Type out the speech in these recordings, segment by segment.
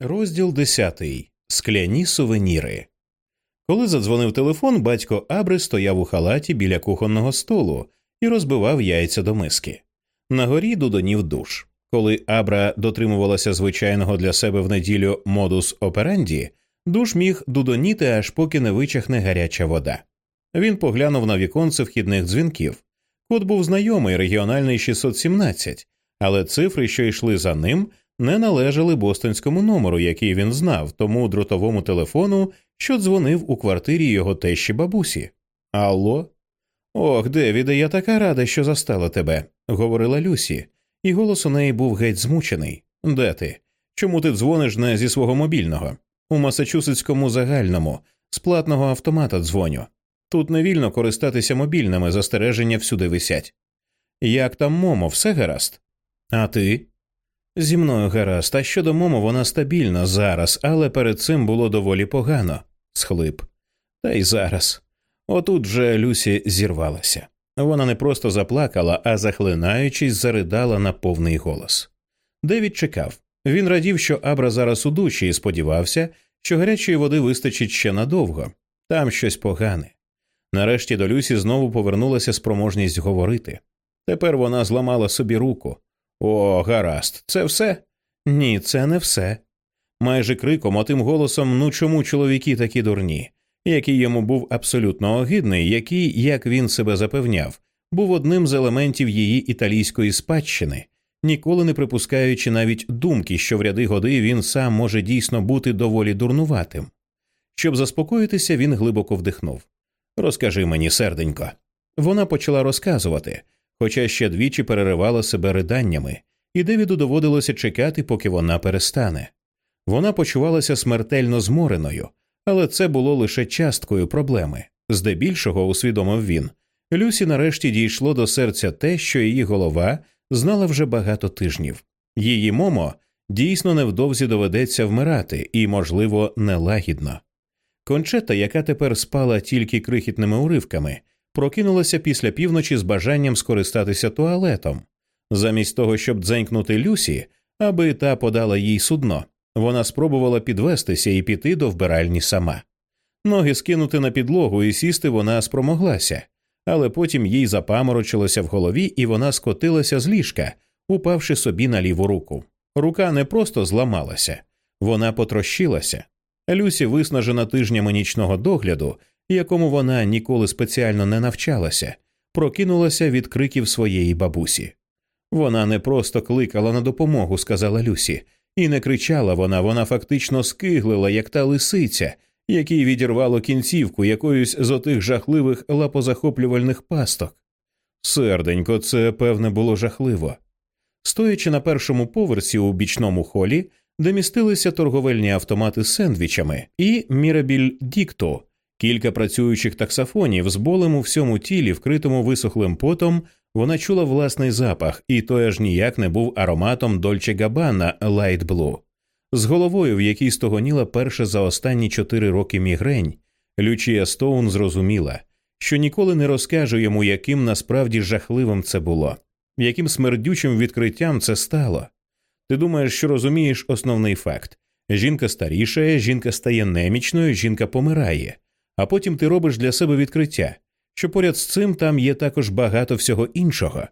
Розділ десятий. Скляні сувеніри. Коли задзвонив телефон, батько Абри стояв у халаті біля кухонного столу і розбивав яйця до миски. На горі дудонів душ. Коли Абра дотримувалася звичайного для себе в неділю модус операнді, душ міг дудоніти, аж поки не вичахне гаряча вода. Він поглянув на віконце вхідних дзвінків. Код був знайомий регіональний 617, але цифри, що йшли за ним, не належали бостонському номеру, який він знав, тому дротовому телефону, що дзвонив у квартирі його тещі бабусі. Алло? Ох, Девіде, я така рада, що застала тебе, говорила Люсі, і голос у неї був геть змучений. Де ти? Чому ти дзвониш не зі свого мобільного? У Масачусетському загальному, з платного автомата дзвоню. Тут не вільно користатися мобільними, застереження всюди висять. Як там Момо, все гаразд? А ти? Зі мною гаразд, а щодо Момо, вона стабільна зараз, але перед цим було доволі погано, схлип. Та й зараз. Отут же Люсі зірвалася. Вона не просто заплакала, а захлинаючись, заридала на повний голос. Девід чекав. Він радів, що Абра зараз у душі, і сподівався, що гарячої води вистачить ще надовго. Там щось погане. Нарешті до Люсі знову повернулася спроможність говорити. Тепер вона зламала собі руку. О, гаразд, це все? Ні, це не все. Майже криком, отим голосом ну чому чоловіки такі дурні, який йому був абсолютно огидний, який, як він себе запевняв, був одним з елементів її італійської спадщини, ніколи не припускаючи навіть думки, що в ряди годи він сам може дійсно бути доволі дурнуватим. Щоб заспокоїтися, він глибоко вдихнув. Розкажи мені, серденько. Вона почала розказувати хоча ще двічі переривала себе риданнями, і Девіду доводилося чекати, поки вона перестане. Вона почувалася смертельно змореною, але це було лише часткою проблеми. Здебільшого, усвідомив він, Люсі нарешті дійшло до серця те, що її голова знала вже багато тижнів. Її момо дійсно невдовзі доведеться вмирати і, можливо, нелагідно. Кончета, яка тепер спала тільки крихітними уривками, прокинулася після півночі з бажанням скористатися туалетом. Замість того, щоб дзенькнути Люсі, аби та подала їй судно, вона спробувала підвестися і піти до вбиральні сама. Ноги скинути на підлогу і сісти вона спромоглася, але потім їй запаморочилося в голові, і вона скотилася з ліжка, упавши собі на ліву руку. Рука не просто зламалася, вона потрощилася. Люсі, виснажена тижнями нічного догляду, якому вона ніколи спеціально не навчалася, прокинулася від криків своєї бабусі. Вона не просто кликала на допомогу, сказала Люсі, і не кричала вона, вона фактично скиглила, як та лисиця, якій відірвало кінцівку якоюсь з отих жахливих лапозахоплювальних пасток. Серденько, це певне було жахливо. Стоячи на першому поверсі у бічному холі, де містилися торговельні автомати з сендвічами, і Мірабіль Дікту, Кілька працюючих таксофонів з болем у всьому тілі, вкритому висохлим потом, вона чула власний запах, і той аж ніяк не був ароматом Дольче Габана Light Blue. З головою, в якій стогоніла перша за останні чотири роки мігрень, Лючія Стоун зрозуміла, що ніколи не розкаже йому, яким насправді жахливим це було, яким смердючим відкриттям це стало. Ти думаєш, що розумієш основний факт жінка старішає, жінка стає немічною, жінка помирає а потім ти робиш для себе відкриття, що поряд з цим там є також багато всього іншого.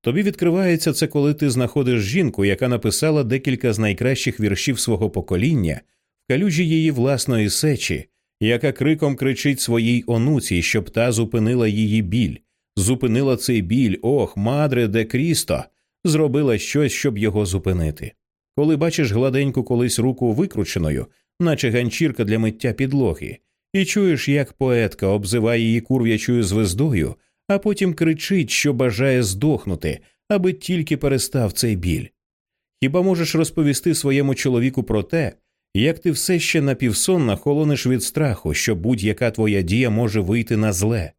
Тобі відкривається це, коли ти знаходиш жінку, яка написала декілька з найкращих віршів свого покоління, в калюжі її власної сечі, яка криком кричить своїй онуці, щоб та зупинила її біль, зупинила цей біль, ох, мадре де Крісто, зробила щось, щоб його зупинити. Коли бачиш гладеньку колись руку викрученою, наче ганчірка для миття підлоги, і чуєш, як поетка обзиває її курв'ячою звездою, а потім кричить, що бажає здохнути, аби тільки перестав цей біль. Хіба можеш розповісти своєму чоловіку про те, як ти все ще напівсонно холониш від страху, що будь-яка твоя дія може вийти на зле?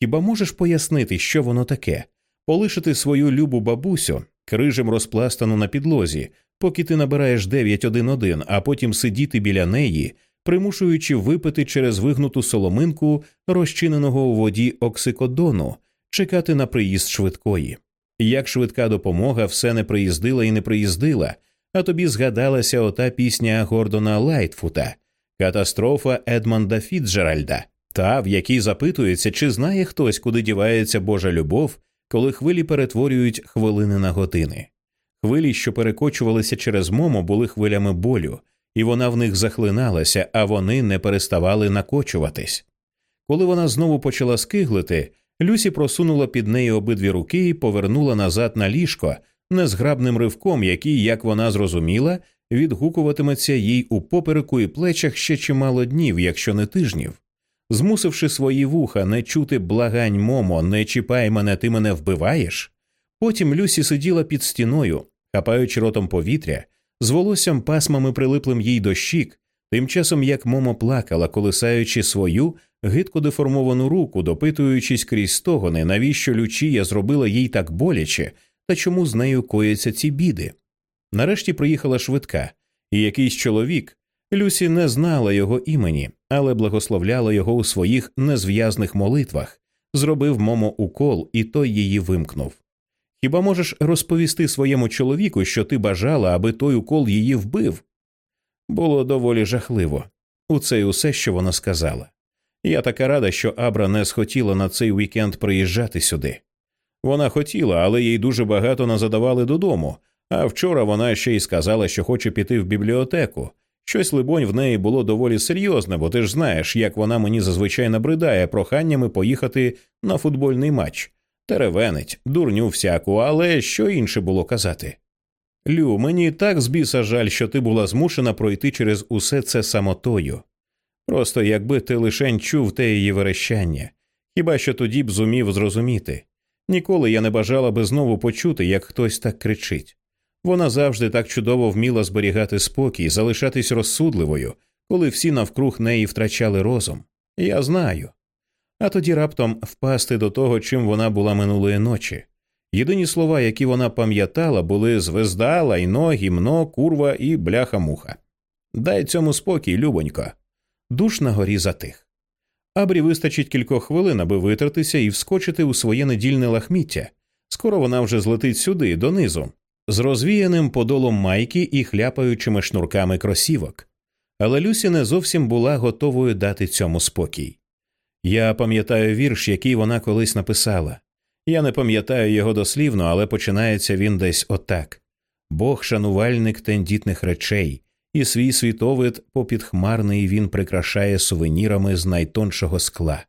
Хіба можеш пояснити, що воно таке, полишити свою любу бабусю, крижем розпластану на підлозі, поки ти набираєш 911, а потім сидіти біля неї, примушуючи випити через вигнуту соломинку розчиненого у воді оксикодону, чекати на приїзд швидкої. Як швидка допомога все не приїздила і не приїздила, а тобі згадалася ота пісня Гордона Лайтфута, катастрофа Едмонда Фіцджеральда, та в якій запитується, чи знає хтось, куди дівається Божа любов, коли хвилі перетворюють хвилини на години. Хвилі, що перекочувалися через момо, були хвилями болю, і вона в них захлиналася, а вони не переставали накочуватись. Коли вона знову почала скиглити, Люсі просунула під неї обидві руки і повернула назад на ліжко незграбним ривком, який, як вона зрозуміла, відгукуватиметься їй у попереку і плечах ще чимало днів, якщо не тижнів. Змусивши свої вуха не чути благань момо, не чіпай мене, ти мене вбиваєш. Потім Люсі сиділа під стіною, хапаючи ротом повітря, з волоссям пасмами прилиплим їй до щік, тим часом як Момо плакала, колисаючи свою гидко деформовану руку, допитуючись крізь стогони, навіщо Лючія зробила їй так боляче та чому з нею кояться ці біди. Нарешті приїхала швидка, і якийсь чоловік. Люсі не знала його імені, але благословляла його у своїх незв'язних молитвах, зробив Момо укол, і той її вимкнув. Хіба можеш розповісти своєму чоловіку, що ти бажала, аби той укол її вбив? Було доволі жахливо. У це й усе, що вона сказала. Я така рада, що Абра не схотіла на цей вікенд приїжджати сюди. Вона хотіла, але їй дуже багато назадавали додому, а вчора вона ще й сказала, що хоче піти в бібліотеку. Щось, либонь, в неї було доволі серйозне, бо ти ж знаєш, як вона мені зазвичай набридає проханнями поїхати на футбольний матч. Теревенить, дурню всяку, але що інше було казати. Лю, мені так з біса жаль, що ти була змушена пройти через усе це самотою. Просто якби ти лишень чув те її верещання, хіба що тоді б зумів зрозуміти. Ніколи я не бажала би знову почути, як хтось так кричить. Вона завжди так чудово вміла зберігати спокій, залишатись розсудливою, коли всі навкруг неї втрачали розум. Я знаю. А тоді раптом впасти до того, чим вона була минулої ночі. Єдині слова, які вона пам'ятала, були звезда, лайно, гімно, курва і бляха-муха. Дай цьому спокій, любонько. Душ на горі затих. Абрі вистачить кількох хвилин, аби витратися і вскочити у своє недільне лахміття. Скоро вона вже злетить сюди, донизу, з розвіяним подолом майки і хляпаючими шнурками кросівок. Але Люсі не зовсім була готовою дати цьому спокій. Я пам'ятаю вірш, який вона колись написала. Я не пам'ятаю його дослівно, але починається він десь отак Бог шанувальник тендітних речей, і свій світовид попідхмарний він прикрашає сувенірами з найтоншого скла.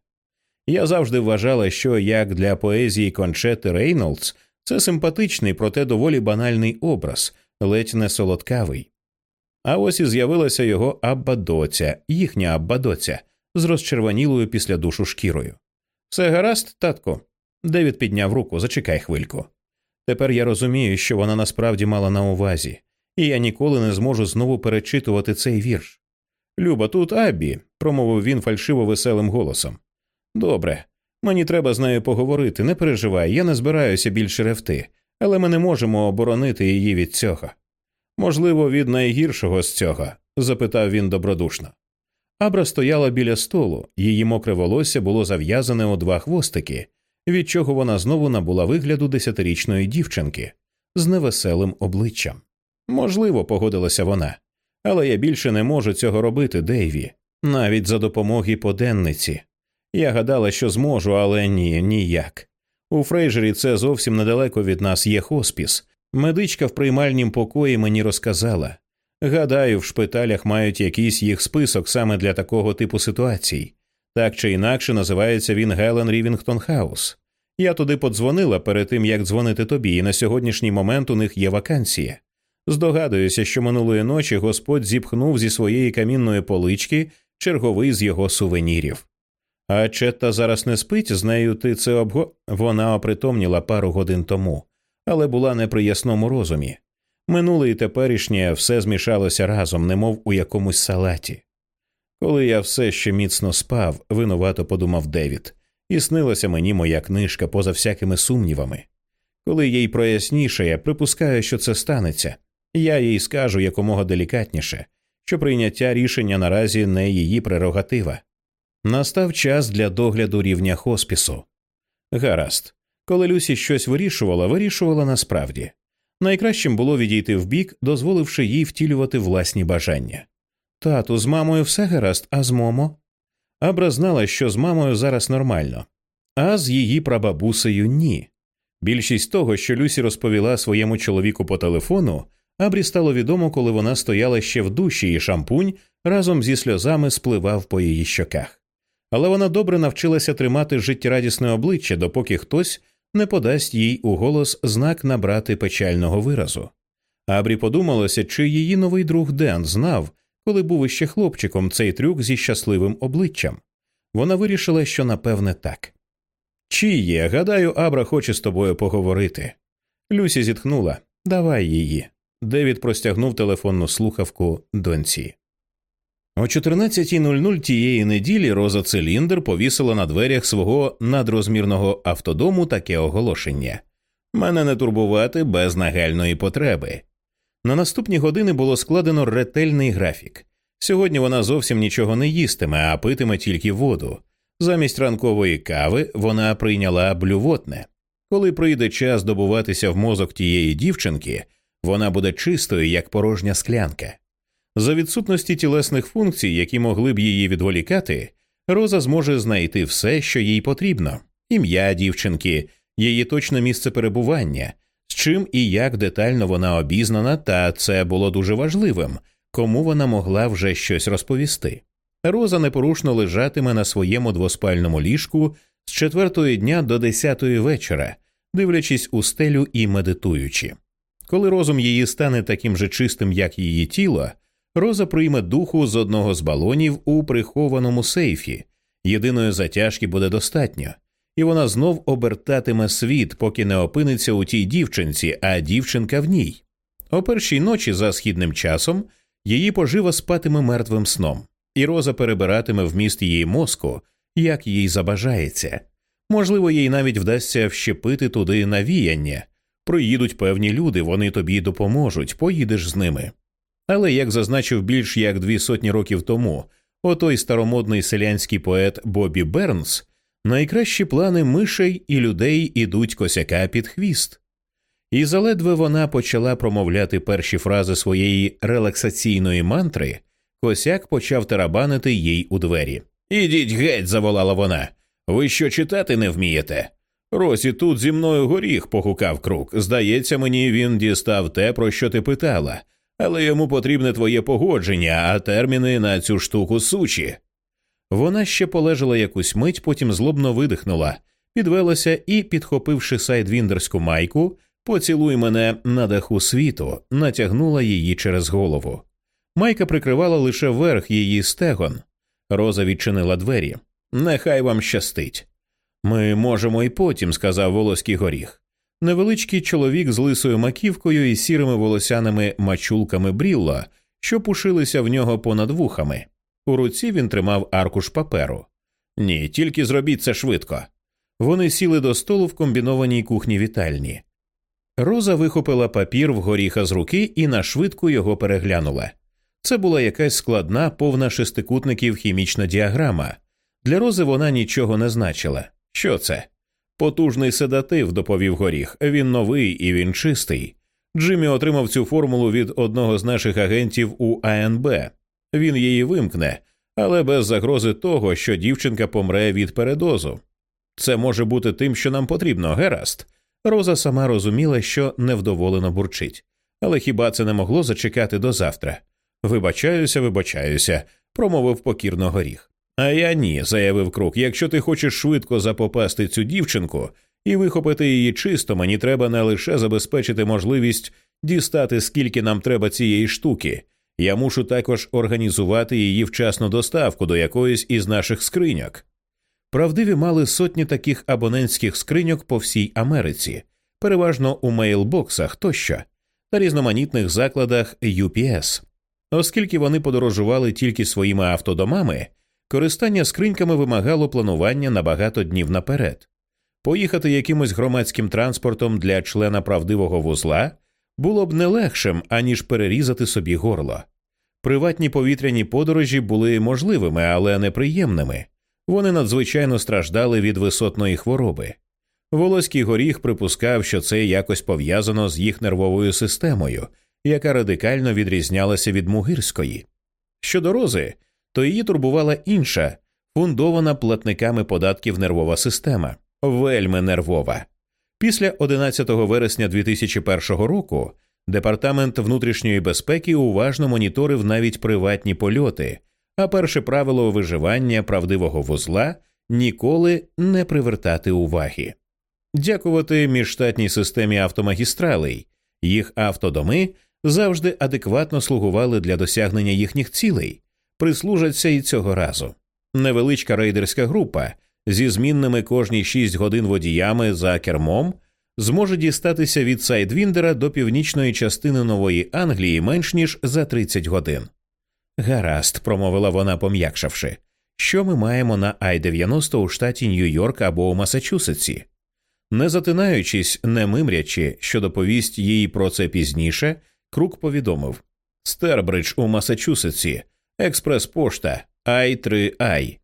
Я завжди вважала, що як для поезії Кончети Рейнолдс це симпатичний, проте доволі банальний образ, ледь не солодкавий. А ось і з'явилася його аббадоця, їхня аббадоця, з розчервонілою після душу шкірою. Все гаразд, татко. Девід підняв руку, зачекай хвильку. Тепер я розумію, що вона насправді мала на увазі, і я ніколи не зможу знову перечитувати цей вірш. Люба, тут Аббі, промовив він фальшиво веселим голосом. Добре, мені треба з нею поговорити, не переживай, я не збираюся більше ревти, але ми не можемо оборонити її від цього. Можливо, від найгіршого з цього? запитав він добродушно. Абра стояла біля столу, її мокре волосся було зав'язане у два хвостики, від чого вона знову набула вигляду десятирічної дівчинки з невеселим обличчям. Можливо, погодилася вона, але я більше не можу цього робити, Дейві, навіть за допомоги поденниці. Я гадала, що зможу, але ні, ніяк. У Фрейжері це зовсім недалеко від нас є хоспіс. Медичка в приймальнім покої мені розказала. Гадаю, в шпиталях мають якийсь їх список саме для такого типу ситуацій. Так чи інакше називається він Гелен Рівінгтон Хаус. Я туди подзвонила перед тим, як дзвонити тобі, і на сьогоднішній момент у них є вакансія. Здогадуюся, що минулої ночі Господь зіпхнув зі своєї камінної полички черговий з його сувенірів. А Четта зараз не спить, з нею ти це обго. Вона опритомніла пару годин тому, але була не при ясному розумі. Минуле і теперішнє все змішалося разом, немов у якомусь салаті. Коли я все ще міцно спав, винувато подумав Девід, і снилася мені моя книжка поза всякими сумнівами. Коли їй проясніше, я припускаю, що це станеться, я їй скажу якомога делікатніше, що прийняття рішення наразі не її прерогатива. Настав час для догляду рівня хоспісу. Гаразд, коли Люсі щось вирішувала, вирішувала насправді. Найкращим було відійти вбік, дозволивши їй втілювати власні бажання. Тату, з мамою все гаразд, а з Момо? Абра знала, що з мамою зараз нормально, а з її прабабусею ні. Більшість того, що Люсі розповіла своєму чоловіку по телефону, Абрі стало відомо, коли вона стояла ще в душі, і шампунь разом зі сльозами спливав по її щоках. Але вона добре навчилася тримати життєрадісне обличчя, допоки хтось не подасть їй у голос знак набрати печального виразу. Абрі подумалося, чи її новий друг Ден знав, коли був іще хлопчиком цей трюк зі щасливим обличчям. Вона вирішила, що напевне так. Чи є, гадаю, Абра хоче з тобою поговорити. Люсі зітхнула Давай її. Девід простягнув телефонну слухавку доньці. О 14.00 тієї неділі Роза Циліндр повісила на дверях свого надрозмірного автодому таке оголошення мене не турбувати без нагальної потреби. На наступні години було складено ретельний графік. Сьогодні вона зовсім нічого не їстиме, а питиме тільки воду. Замість ранкової кави вона прийняла блювотне. Коли прийде час добуватися в мозок тієї дівчинки, вона буде чистою, як порожня склянка. За відсутності тілесних функцій, які могли б її відволікати, Роза зможе знайти все, що їй потрібно: ім'я дівчинки, її точне місце перебування, з чим і як детально вона обізнана, та це було дуже важливим, кому вона могла вже щось розповісти. Роза непорушно лежатиме на своєму двоспальному ліжку з четвертої дня до десятої вечора, дивлячись у стелю і медитуючи. Коли розум її стане таким же чистим, як її тіло, Роза прийме духу з одного з балонів у прихованому сейфі. Єдиної затяжки буде достатньо, і вона знов обертатиме світ, поки не опиниться у тій дівчинці, а дівчинка в ній. О першій ночі за східним часом її пожива спатиме мертвим сном, і роза перебиратиме вміст її мозку, як їй забажається. Можливо, їй навіть вдасться вщепити туди навіяння. Приїдуть певні люди, вони тобі допоможуть, поїдеш з ними. Але, як зазначив більш як дві сотні років тому, отой старомодний селянський поет Бобі Бернс, найкращі плани мишей і людей ідуть косяка під хвіст. І заледве вона почала промовляти перші фрази своєї релаксаційної мантри, косяк почав тарабанити їй у двері. Ідіть геть, заволала вона. Ви що читати не вмієте? Росі тут зі мною горіх, погукав крук. Здається, мені він дістав те, про що ти питала, але йому потрібне твоє погодження, а терміни на цю штуку сучі. Вона ще полежала якусь мить, потім злобно видихнула, підвелася і, підхопивши сайдвіндерську майку, поцілуй мене на даху світу, натягнула її через голову. Майка прикривала лише верх її стегон. Роза відчинила двері. Нехай вам щастить. Ми можемо і потім, сказав волоський горіх. Невеличкий чоловік з лисою маківкою і сірими волосяними мачулками брілла, що пушилися в нього понад вухами. У руці він тримав аркуш паперу. Ні, тільки зробіть це швидко. Вони сіли до столу в комбінованій кухні вітальні. Роза вихопила папір в горіха з руки і нашвидку його переглянула. Це була якась складна, повна шестикутників хімічна діаграма. Для рози вона нічого не значила. Що це? Потужний седатив, доповів горіх. Він новий і він чистий. Джиммі отримав цю формулу від одного з наших агентів у АНБ. Він її вимкне, але без загрози того, що дівчинка помре від передозу. Це може бути тим, що нам потрібно, Гераст. Роза сама розуміла, що невдоволено бурчить, але хіба це не могло зачекати до завтра? Вибачаюся, вибачаюся, промовив покірно горіх. А я ні, заявив крук. Якщо ти хочеш швидко запопасти цю дівчинку і вихопити її чисто, мені треба не лише забезпечити можливість дістати, скільки нам треба цієї штуки. Я мушу також організувати її вчасну доставку до якоїсь із наших скриньок. Правдиві мали сотні таких абонентських скриньок по всій Америці, переважно у мейлбоксах тощо, та різноманітних закладах UPS. Оскільки вони подорожували тільки своїми автодомами. Користання скриньками вимагало планування на багато днів наперед. Поїхати якимось громадським транспортом для члена правдивого вузла було б не легшим, аніж перерізати собі горло. Приватні повітряні подорожі були можливими, але неприємними. Вони надзвичайно страждали від висотної хвороби. Волоський горіх припускав, що це якось пов'язано з їх нервовою системою, яка радикально відрізнялася від мугирської. Щодо рози, то її турбувала інша, фундована платниками податків нервова система, вельми нервова. Після 11 вересня 2001 року департамент внутрішньої безпеки уважно моніторив навіть приватні польоти, а перше правило виживання правдивого вузла ніколи не привертати уваги. Дякувати міжштатній системі автомагістралей, їх автодоми завжди адекватно слугували для досягнення їхніх цілей, прислужаться і цього разу. Невеличка рейдерська група зі змінними кожні 6 годин водіями за кермом зможе дістатися від Сайдвіндера до північної частини Нової Англії менш ніж за 30 годин. Гаразд, промовила вона, пом'якшавши, що ми маємо на Ай 90 у штаті Нью-Йорк або у Масачусетсі. Не затинаючись, не мимрячи, що доповість їй про це пізніше, Крук повідомив Стербридж у Масачусетсі, експрес-пошта Ай 3 Ай.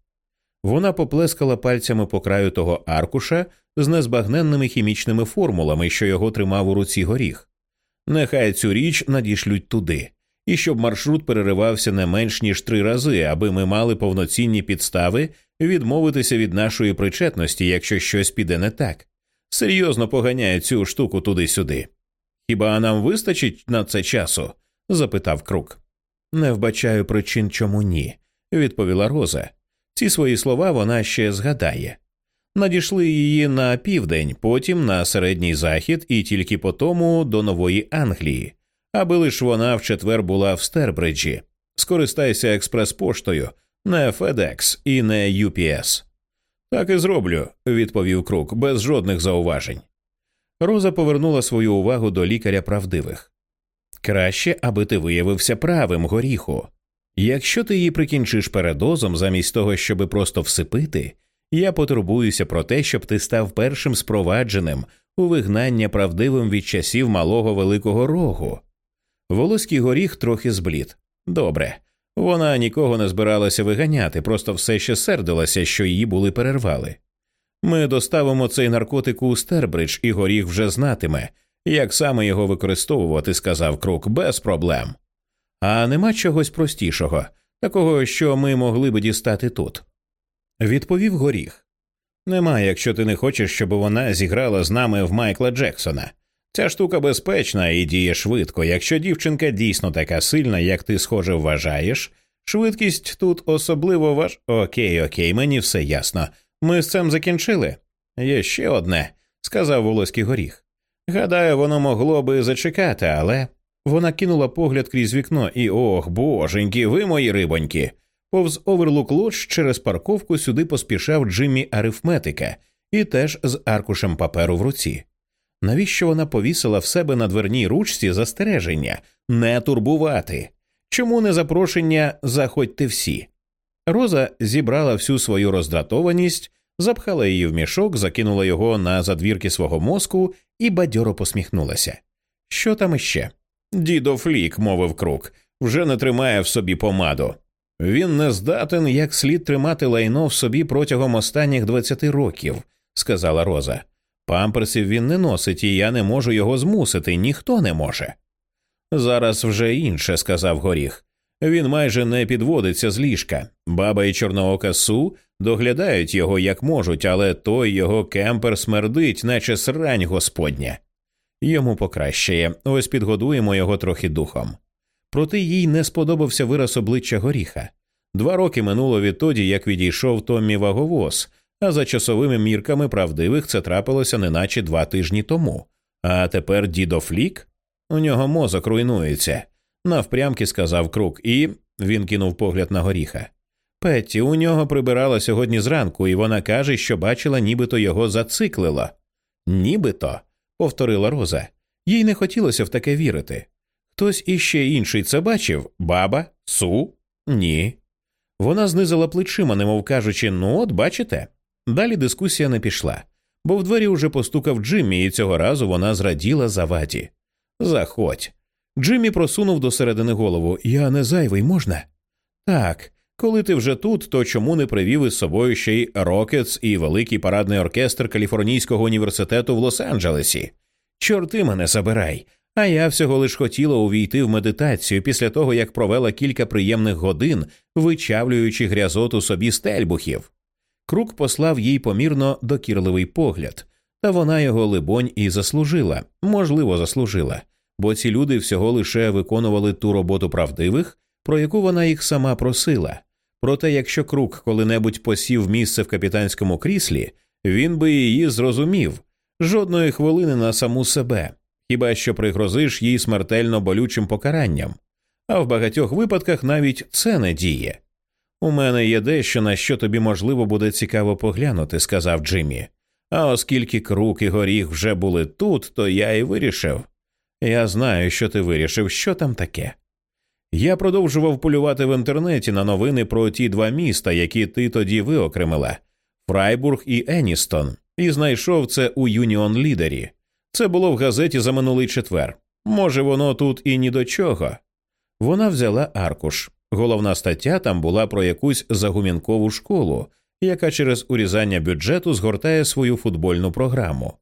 Вона поплескала пальцями по краю того аркуша з незбагненними хімічними формулами, що його тримав у руці горіх. Нехай цю річ надішлють туди, і щоб маршрут переривався не менш ніж три рази, аби ми мали повноцінні підстави відмовитися від нашої причетності, якщо щось піде не так. Серйозно поганяє цю штуку туди-сюди. Хіба нам вистачить на це часу? запитав Крук. Не вбачаю причин, чому ні, відповіла Роза. Ці свої слова вона ще згадає. Надійшли її на південь, потім на середній захід і тільки по тому до Нової Англії, аби лиш вона в четвер була в Стербриджі. Скористайся експрес-поштою, не FedEx і не UPS. Так і зроблю, відповів Крук, без жодних зауважень. Роза повернула свою увагу до лікаря правдивих. Краще, аби ти виявився правим, горіху. Якщо ти її прикінчиш передозом, замість того, щоби просто всипити, я потурбуюся про те, щоб ти став першим спровадженим у вигнання правдивим від часів малого великого рогу. Волоський горіх трохи зблід. Добре. Вона нікого не збиралася виганяти, просто все ще сердилася, що її були перервали. Ми доставимо цей наркотик у Стербридж, і горіх вже знатиме, як саме його використовувати, сказав Крук, без проблем. А нема чогось простішого, такого, що ми могли би дістати тут. Відповів горіх. Нема, якщо ти не хочеш, щоб вона зіграла з нами в Майкла Джексона. Ця штука безпечна і діє швидко. Якщо дівчинка дійсно така сильна, як ти схоже вважаєш, швидкість тут особливо важ. Окей, окей, мені все ясно. Ми з цим закінчили. Є ще одне, сказав волоський горіх. Гадаю, воно могло би зачекати, але. Вона кинула погляд крізь вікно і ох, боженьки, ви мої рибоньки. Повз оверлук лодж через парковку сюди поспішав Джиммі арифметика і теж з аркушем паперу в руці. Навіщо вона повісила в себе на дверній ручці застереження не турбувати? Чому не запрошення заходьте всі? Роза зібрала всю свою роздратованість, запхала її в мішок, закинула його на задвірки свого мозку і бадьоро посміхнулася. Що там іще? Дідо Флік, мовив крук, вже не тримає в собі помаду. Він не здатен як слід тримати лайно в собі протягом останніх двадцяти років, сказала Роза. Памперсів він не носить, і я не можу його змусити, ніхто не може. Зараз вже інше, сказав горіх. Він майже не підводиться з ліжка. Баба і чорноока су доглядають його як можуть, але той його кемпер смердить, наче срань господня. Йому покращає, ось підгодуємо його трохи духом. Проте їй не сподобався вираз обличчя горіха. Два роки минуло відтоді, як відійшов Томмі ваговоз, а за часовими мірками правдивих це трапилося неначе два тижні тому. А тепер дідо Флік? У нього мозок руйнується, навпрямки сказав крук, і він кинув погляд на горіха. Петті, у нього прибирала сьогодні зранку, і вона каже, що бачила, нібито його зациклило. Нібито, повторила Роза. Їй не хотілося в таке вірити. Хтось іще інший це бачив баба, су? Ні. Вона знизила плечима, немов кажучи, ну от бачите. Далі дискусія не пішла, бо в двері уже постукав Джиммі, і цього разу вона зраділа заваді. Заходь. Джиммі просунув до середини голову. Я не зайвий можна? Так, Коли ти вже тут, то чому не привів із собою ще й Рокетс і великий парадний оркестр Каліфорнійського університету в Лос-Анджелесі? Чорти мене забирай. А я всього лиш хотіла увійти в медитацію після того, як провела кілька приємних годин, вичавлюючи грязоту собі стельбухів. Крук послав їй помірно докірливий погляд, та вона його, либонь, і заслужила, можливо, заслужила, бо ці люди всього лише виконували ту роботу правдивих, про яку вона їх сама просила. Проте, якщо крук коли-небудь посів місце в капітанському кріслі, він би її зрозумів жодної хвилини на саму себе, хіба що пригрозиш їй смертельно болючим покаранням, а в багатьох випадках навіть це не діє. У мене є дещо, на що тобі можливо буде цікаво поглянути, сказав Джиммі. А оскільки крук і горіх вже були тут, то я і вирішив. Я знаю, що ти вирішив, що там таке. Я продовжував полювати в інтернеті на новини про ті два міста, які ти тоді виокремила Фрайбург і Еністон, і знайшов це у Юніон Лідері. Це було в газеті за минулий четвер. Може, воно тут і ні до чого. Вона взяла аркуш. Головна стаття там була про якусь загумінкову школу, яка через урізання бюджету згортає свою футбольну програму.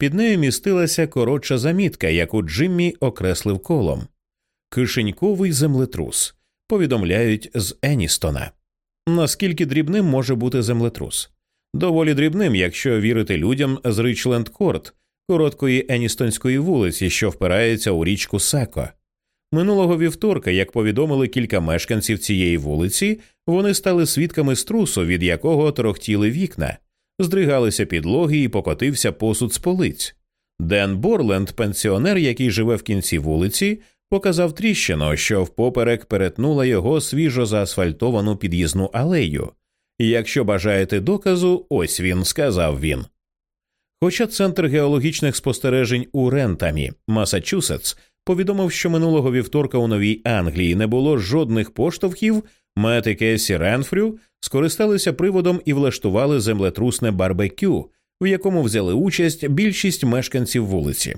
Під нею містилася коротша замітка, яку Джиммі окреслив колом. Кишеньковий землетрус. Повідомляють з Еністона. Наскільки дрібним може бути землетрус? Доволі дрібним, якщо вірити людям з Ричленд Корт, короткої Еністонської вулиці, що впирається у річку Сако. Минулого вівторка, як повідомили кілька мешканців цієї вулиці, вони стали свідками струсу, від якого торохтіли вікна, здригалися підлоги і покотився посуд з полиць. Ден Борленд, пенсіонер, який живе в кінці вулиці, показав тріщину, що впоперек перетнула його свіжо заасфальтовану під'їзну алею. Якщо бажаєте доказу, ось він, сказав він. Хоча центр геологічних спостережень у Рентамі, Масачусетс, повідомив, що минулого вівторка у Новій Англії не було жодних поштовхів, Мет і Кесі Ренфрю скористалися приводом і влаштували землетрусне барбекю, в якому взяли участь більшість мешканців вулиці.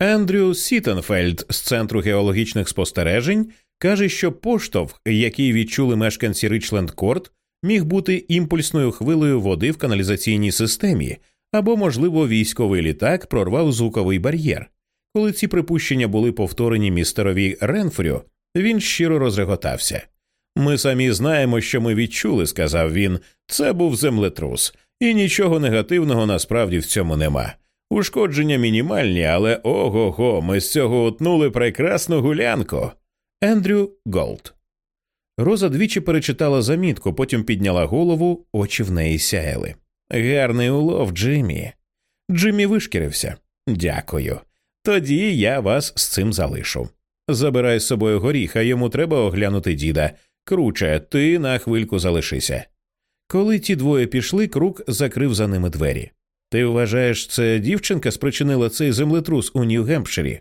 Ендрю Сітенфельд з центру геологічних спостережень каже, що поштовх, який відчули мешканці Ричленд Корт, міг бути імпульсною хвилею води в каналізаційній системі, або, можливо, військовий літак прорвав звуковий бар'єр. Коли ці припущення були повторені містерові Ренфрю, він щиро розреготався. Ми самі знаємо, що ми відчули, сказав він. Це був землетрус, і нічого негативного насправді в цьому нема. Ушкодження мінімальні, але ого го, ми з цього утнули прекрасну гулянку. Ендрю Голд. Роза двічі перечитала замітку, потім підняла голову, очі в неї сяяли. Гарний улов, Джиммі. Джиммі вишкірився. Дякую. Тоді я вас з цим залишу. Забирай з собою горіха, йому треба оглянути діда. Круче, ти на хвильку залишися. Коли ті двоє пішли, крук закрив за ними двері. Ти вважаєш, це дівчинка спричинила цей землетрус у Нью-Гемпширі?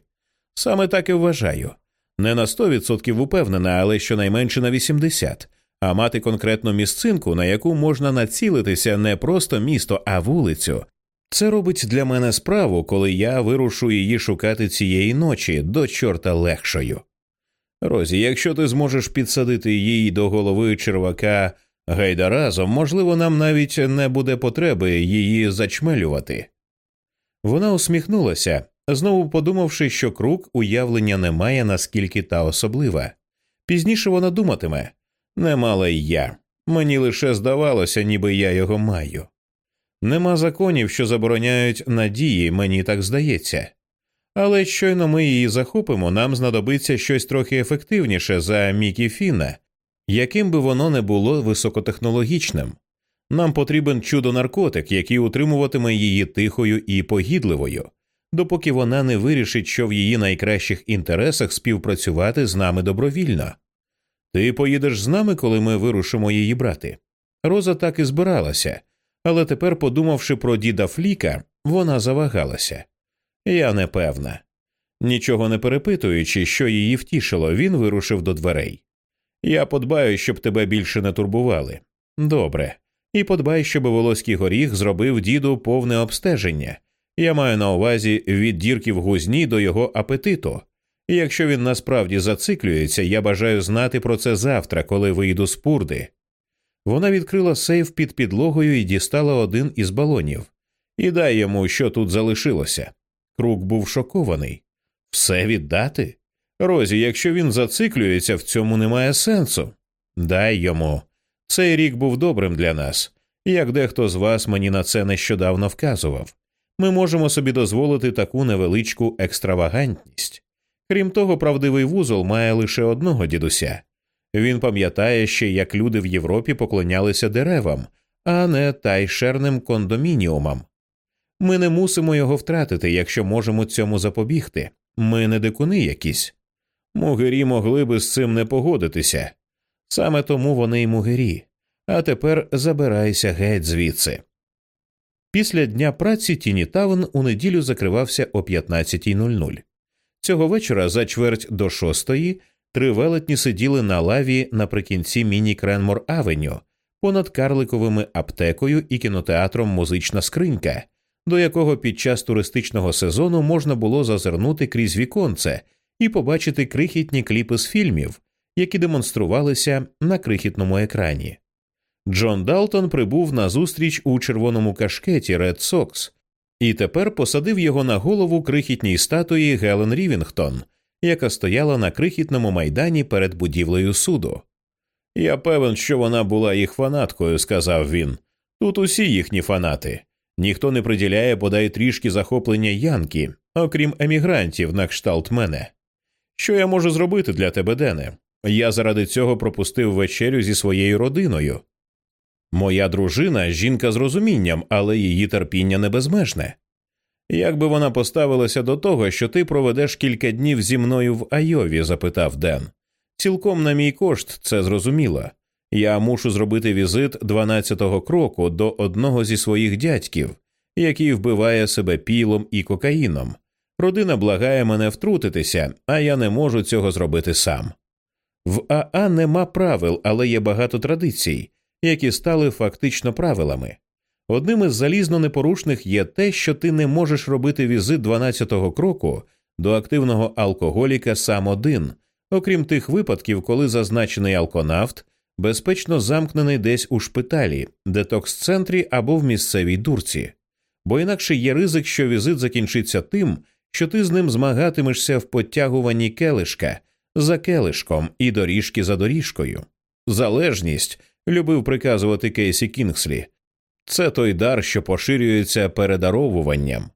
Саме так і вважаю. Не на 100% упевнена, але щонайменше на 80%. А мати конкретну місцинку, на яку можна націлитися не просто місто, а вулицю. Це робить для мене справу, коли я вирушу її шукати цієї ночі до чорта легшою. Розі, якщо ти зможеш підсадити їй до голови червака гайдаразом, можливо, нам навіть не буде потреби її зачмелювати. Вона усміхнулася, знову подумавши, що круг уявлення не має наскільки та особлива. Пізніше вона думатиме не мала й я. Мені лише здавалося, ніби я його маю. Нема законів, що забороняють надії, мені так здається. Але щойно ми її захопимо, нам знадобиться щось трохи ефективніше за Мікі Фіна, яким би воно не було високотехнологічним. Нам потрібен чудо наркотик, який утримуватиме її тихою і погідливою, допоки вона не вирішить, що в її найкращих інтересах співпрацювати з нами добровільно. Ти поїдеш з нами, коли ми вирушимо її брати. Роза так і збиралася, але тепер, подумавши про діда Фліка, вона завагалася. Я не певна. Нічого не перепитуючи, що її втішило, він вирушив до дверей. Я подбаю, щоб тебе більше не турбували. Добре. І подбай, щоб волоський горіх зробив діду повне обстеження. Я маю на увазі від дірки в гузні до його апетиту. Якщо він насправді зациклюється, я бажаю знати про це завтра, коли вийду з пурди. Вона відкрила сейф під підлогою і дістала один із балонів. І дай йому, що тут залишилося. Крук був шокований. Все віддати? Розі, якщо він зациклюється, в цьому немає сенсу. Дай йому. Цей рік був добрим для нас, як дехто з вас мені на це нещодавно вказував. Ми можемо собі дозволити таку невеличку екстравагантність. Крім того, правдивий вузол має лише одного дідуся. Він пам'ятає ще, як люди в Європі поклонялися деревам, а не тайшерним кондомініумам. Ми не мусимо його втратити, якщо можемо цьому запобігти. Ми не дикуни якісь. Мугирі могли би з цим не погодитися. Саме тому вони й мугирі. А тепер забирайся геть звідси. Після дня праці Тіні Тавен у неділю закривався о 15.00. Цього вечора за чверть до шостої три велетні сиділи на лаві наприкінці міні Кренмор Авеню понад карликовими аптекою і кінотеатром Музична скринька, до якого під час туристичного сезону можна було зазирнути крізь віконце і побачити крихітні кліпи з фільмів, які демонструвалися на крихітному екрані. Джон Далтон прибув на зустріч у червоному кашкеті Ред Сокс і тепер посадив його на голову крихітній статуї Гелен Рівінгтон, яка стояла на крихітному майдані перед будівлею суду. Я певен, що вона була їх фанаткою, сказав він. Тут усі їхні фанати. Ніхто не приділяє бодай трішки захоплення Янки, окрім емігрантів на кшталт мене. Що я можу зробити для тебе, Дене? Я заради цього пропустив вечерю зі своєю родиною. Моя дружина жінка з розумінням, але її терпіння не безмежне. Як би вона поставилася до того, що ти проведеш кілька днів зі мною в Айові? запитав Ден. Цілком на мій кошт це зрозуміло. Я мушу зробити візит 12-го кроку до одного зі своїх дядьків, який вбиває себе пілом і кокаїном. Родина благає мене втрутитися, а я не можу цього зробити сам. В Аа нема правил, але є багато традицій, які стали фактично правилами. Одним із залізно непорушних є те, що ти не можеш робити візит 12-го кроку до активного алкоголіка сам один, окрім тих випадків, коли зазначений алконавт безпечно замкнений десь у шпиталі, детокс-центрі або в місцевій дурці, бо інакше є ризик, що візит закінчиться тим, що ти з ним змагатимешся в потягуванні келишка за келишком і доріжки за доріжкою. Залежність любив приказувати Кейсі Кінгслі. Це той дар, що поширюється передаровуванням.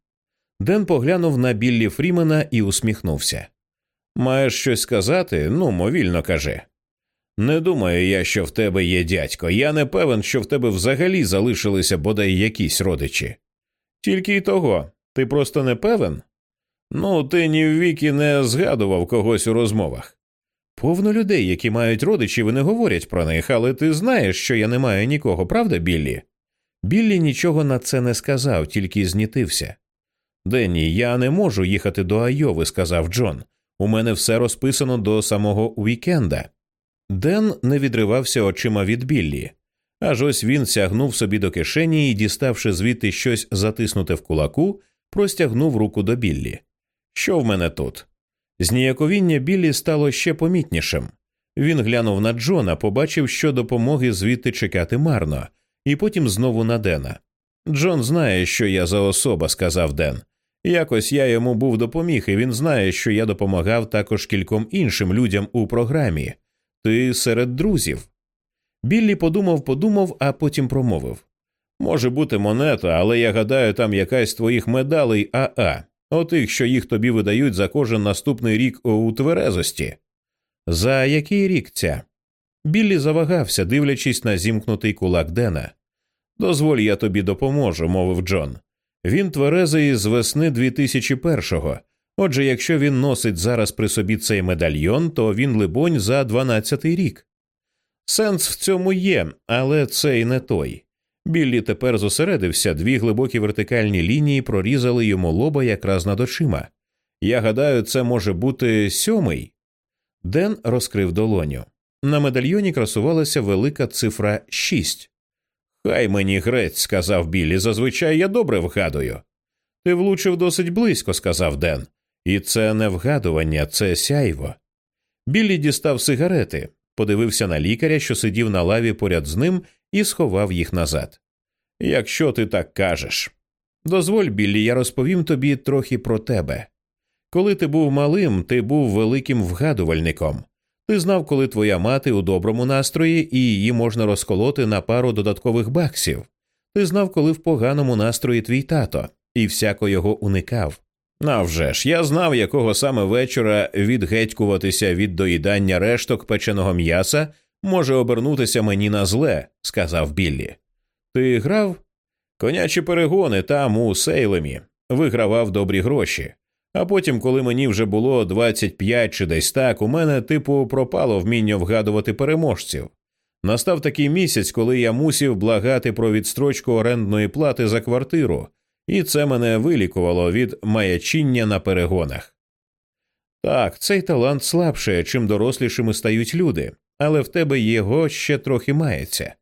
Ден поглянув на Біллі Фрімена і усміхнувся. Маєш щось сказати? Ну, мовільно каже. Не думаю я, що в тебе є дядько. Я не певен, що в тебе взагалі залишилися бодай якісь родичі. Тільки й того, ти просто не певен? Ну, ти ні в віки не згадував когось у розмовах. Повно людей, які мають родичів і не говорять про них, але ти знаєш, що я не маю нікого, правда, Біллі? Біллі нічого на це не сказав, тільки знітився. Денні, я не можу їхати до Айови, сказав Джон. У мене все розписано до самого вікенда. Ден не відривався очима від Біллі. Аж ось він сягнув собі до кишені і, діставши звідти щось затиснуте в кулаку, простягнув руку до Біллі. Що в мене тут? Зніяковіння Біллі стало ще помітнішим. Він глянув на Джона, побачив, що допомоги звідти чекати марно, і потім знову на Дена. Джон знає, що я за особа, сказав Ден. Якось я йому був допоміг, і він знає, що я допомагав також кільком іншим людям у програмі. Ти серед друзів. Біллі подумав, подумав, а потім промовив Може бути монета, але я гадаю, там якась твоїх медалей Аа, отих, що їх тобі видають за кожен наступний рік у тверезості. За який рік ця? Біллі завагався, дивлячись на зімкнутий кулак Дена. Дозволь, я тобі допоможу, мовив Джон. Він тверезий з весни 2001-го, Отже, якщо він носить зараз при собі цей медальйон, то він, либонь, за дванадцятий рік. Сенс в цьому є, але це й не той. Біллі тепер зосередився, дві глибокі вертикальні лінії прорізали йому лоба якраз над очима. Я гадаю, це може бути сьомий. Ден розкрив долоню. На медальйоні красувалася велика цифра шість. Хай мені грець, сказав Біллі, зазвичай я добре вгадую. Ти влучив досить близько, сказав Ден. І це не вгадування, це сяйво. Біллі дістав сигарети, подивився на лікаря, що сидів на лаві поряд з ним, і сховав їх назад. Якщо ти так кажеш. Дозволь, Біллі, я розповім тобі трохи про тебе. Коли ти був малим, ти був великим вгадувальником. Ти знав, коли твоя мати у доброму настрої і її можна розколоти на пару додаткових баксів. Ти знав, коли в поганому настрої твій тато, і всяко його уникав. А ж, я знав, якого саме вечора відгетькуватися від доїдання решток печеного м'яса може обернутися мені на зле, сказав Біллі. Ти грав? Конячі перегони там, у Сейлемі, вигравав добрі гроші. А потім, коли мені вже було 25 чи десь так, у мене типу пропало вміння вгадувати переможців. Настав такий місяць, коли я мусів благати про відстрочку орендної плати за квартиру, і це мене вилікувало від маячіння на перегонах. Так, цей талант слабше, чим дорослішими стають люди, але в тебе його ще трохи мається.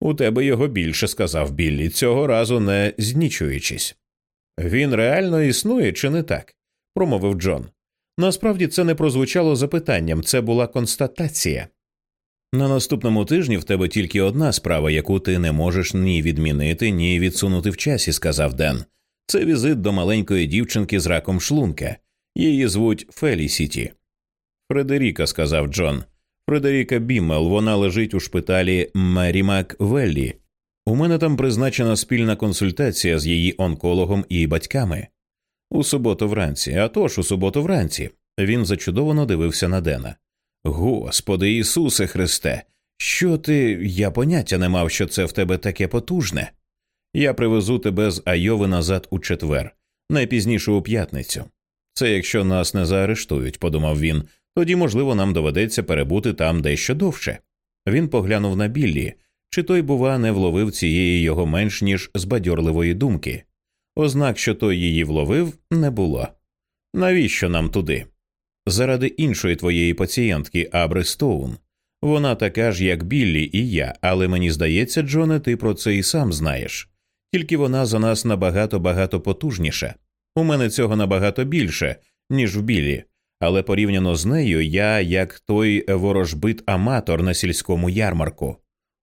У тебе його більше, сказав Біллі, цього разу не знічуючись. Він реально існує чи не так? промовив Джон. Насправді це не прозвучало запитанням, це була констатація. На наступному тижні в тебе тільки одна справа, яку ти не можеш ні відмінити, ні відсунути в часі, сказав Ден. Це візит до маленької дівчинки з раком шлунка. Її звуть Фелісіті. Фредеріка, сказав Джон. Фредеріка Біммел, вона лежить у шпиталі Мерімак Веллі. У мене там призначена спільна консультація з її онкологом і батьками. У суботу вранці, а тож у суботу вранці. Він зачудовано дивився на Дена. Господи Ісусе Христе, що ти. Я поняття не мав, що це в тебе таке потужне. Я привезу тебе з Айови назад у четвер, найпізніше у п'ятницю. Це якщо нас не заарештують, подумав він, тоді, можливо, нам доведеться перебути там дещо довше. Він поглянув на Біллі, чи той, бува, не вловив цієї його менш ніж збадьорливої думки. Ознак, що той її вловив, не було. Навіщо нам туди? Заради іншої твоєї пацієнтки Абри Стоун. Вона така ж, як Біллі і я, але мені здається, Джоне, ти про це і сам знаєш. Тільки вона за нас набагато багато потужніша. У мене цього набагато більше, ніж в Біллі, але порівняно з нею я як той ворожбит аматор на сільському ярмарку.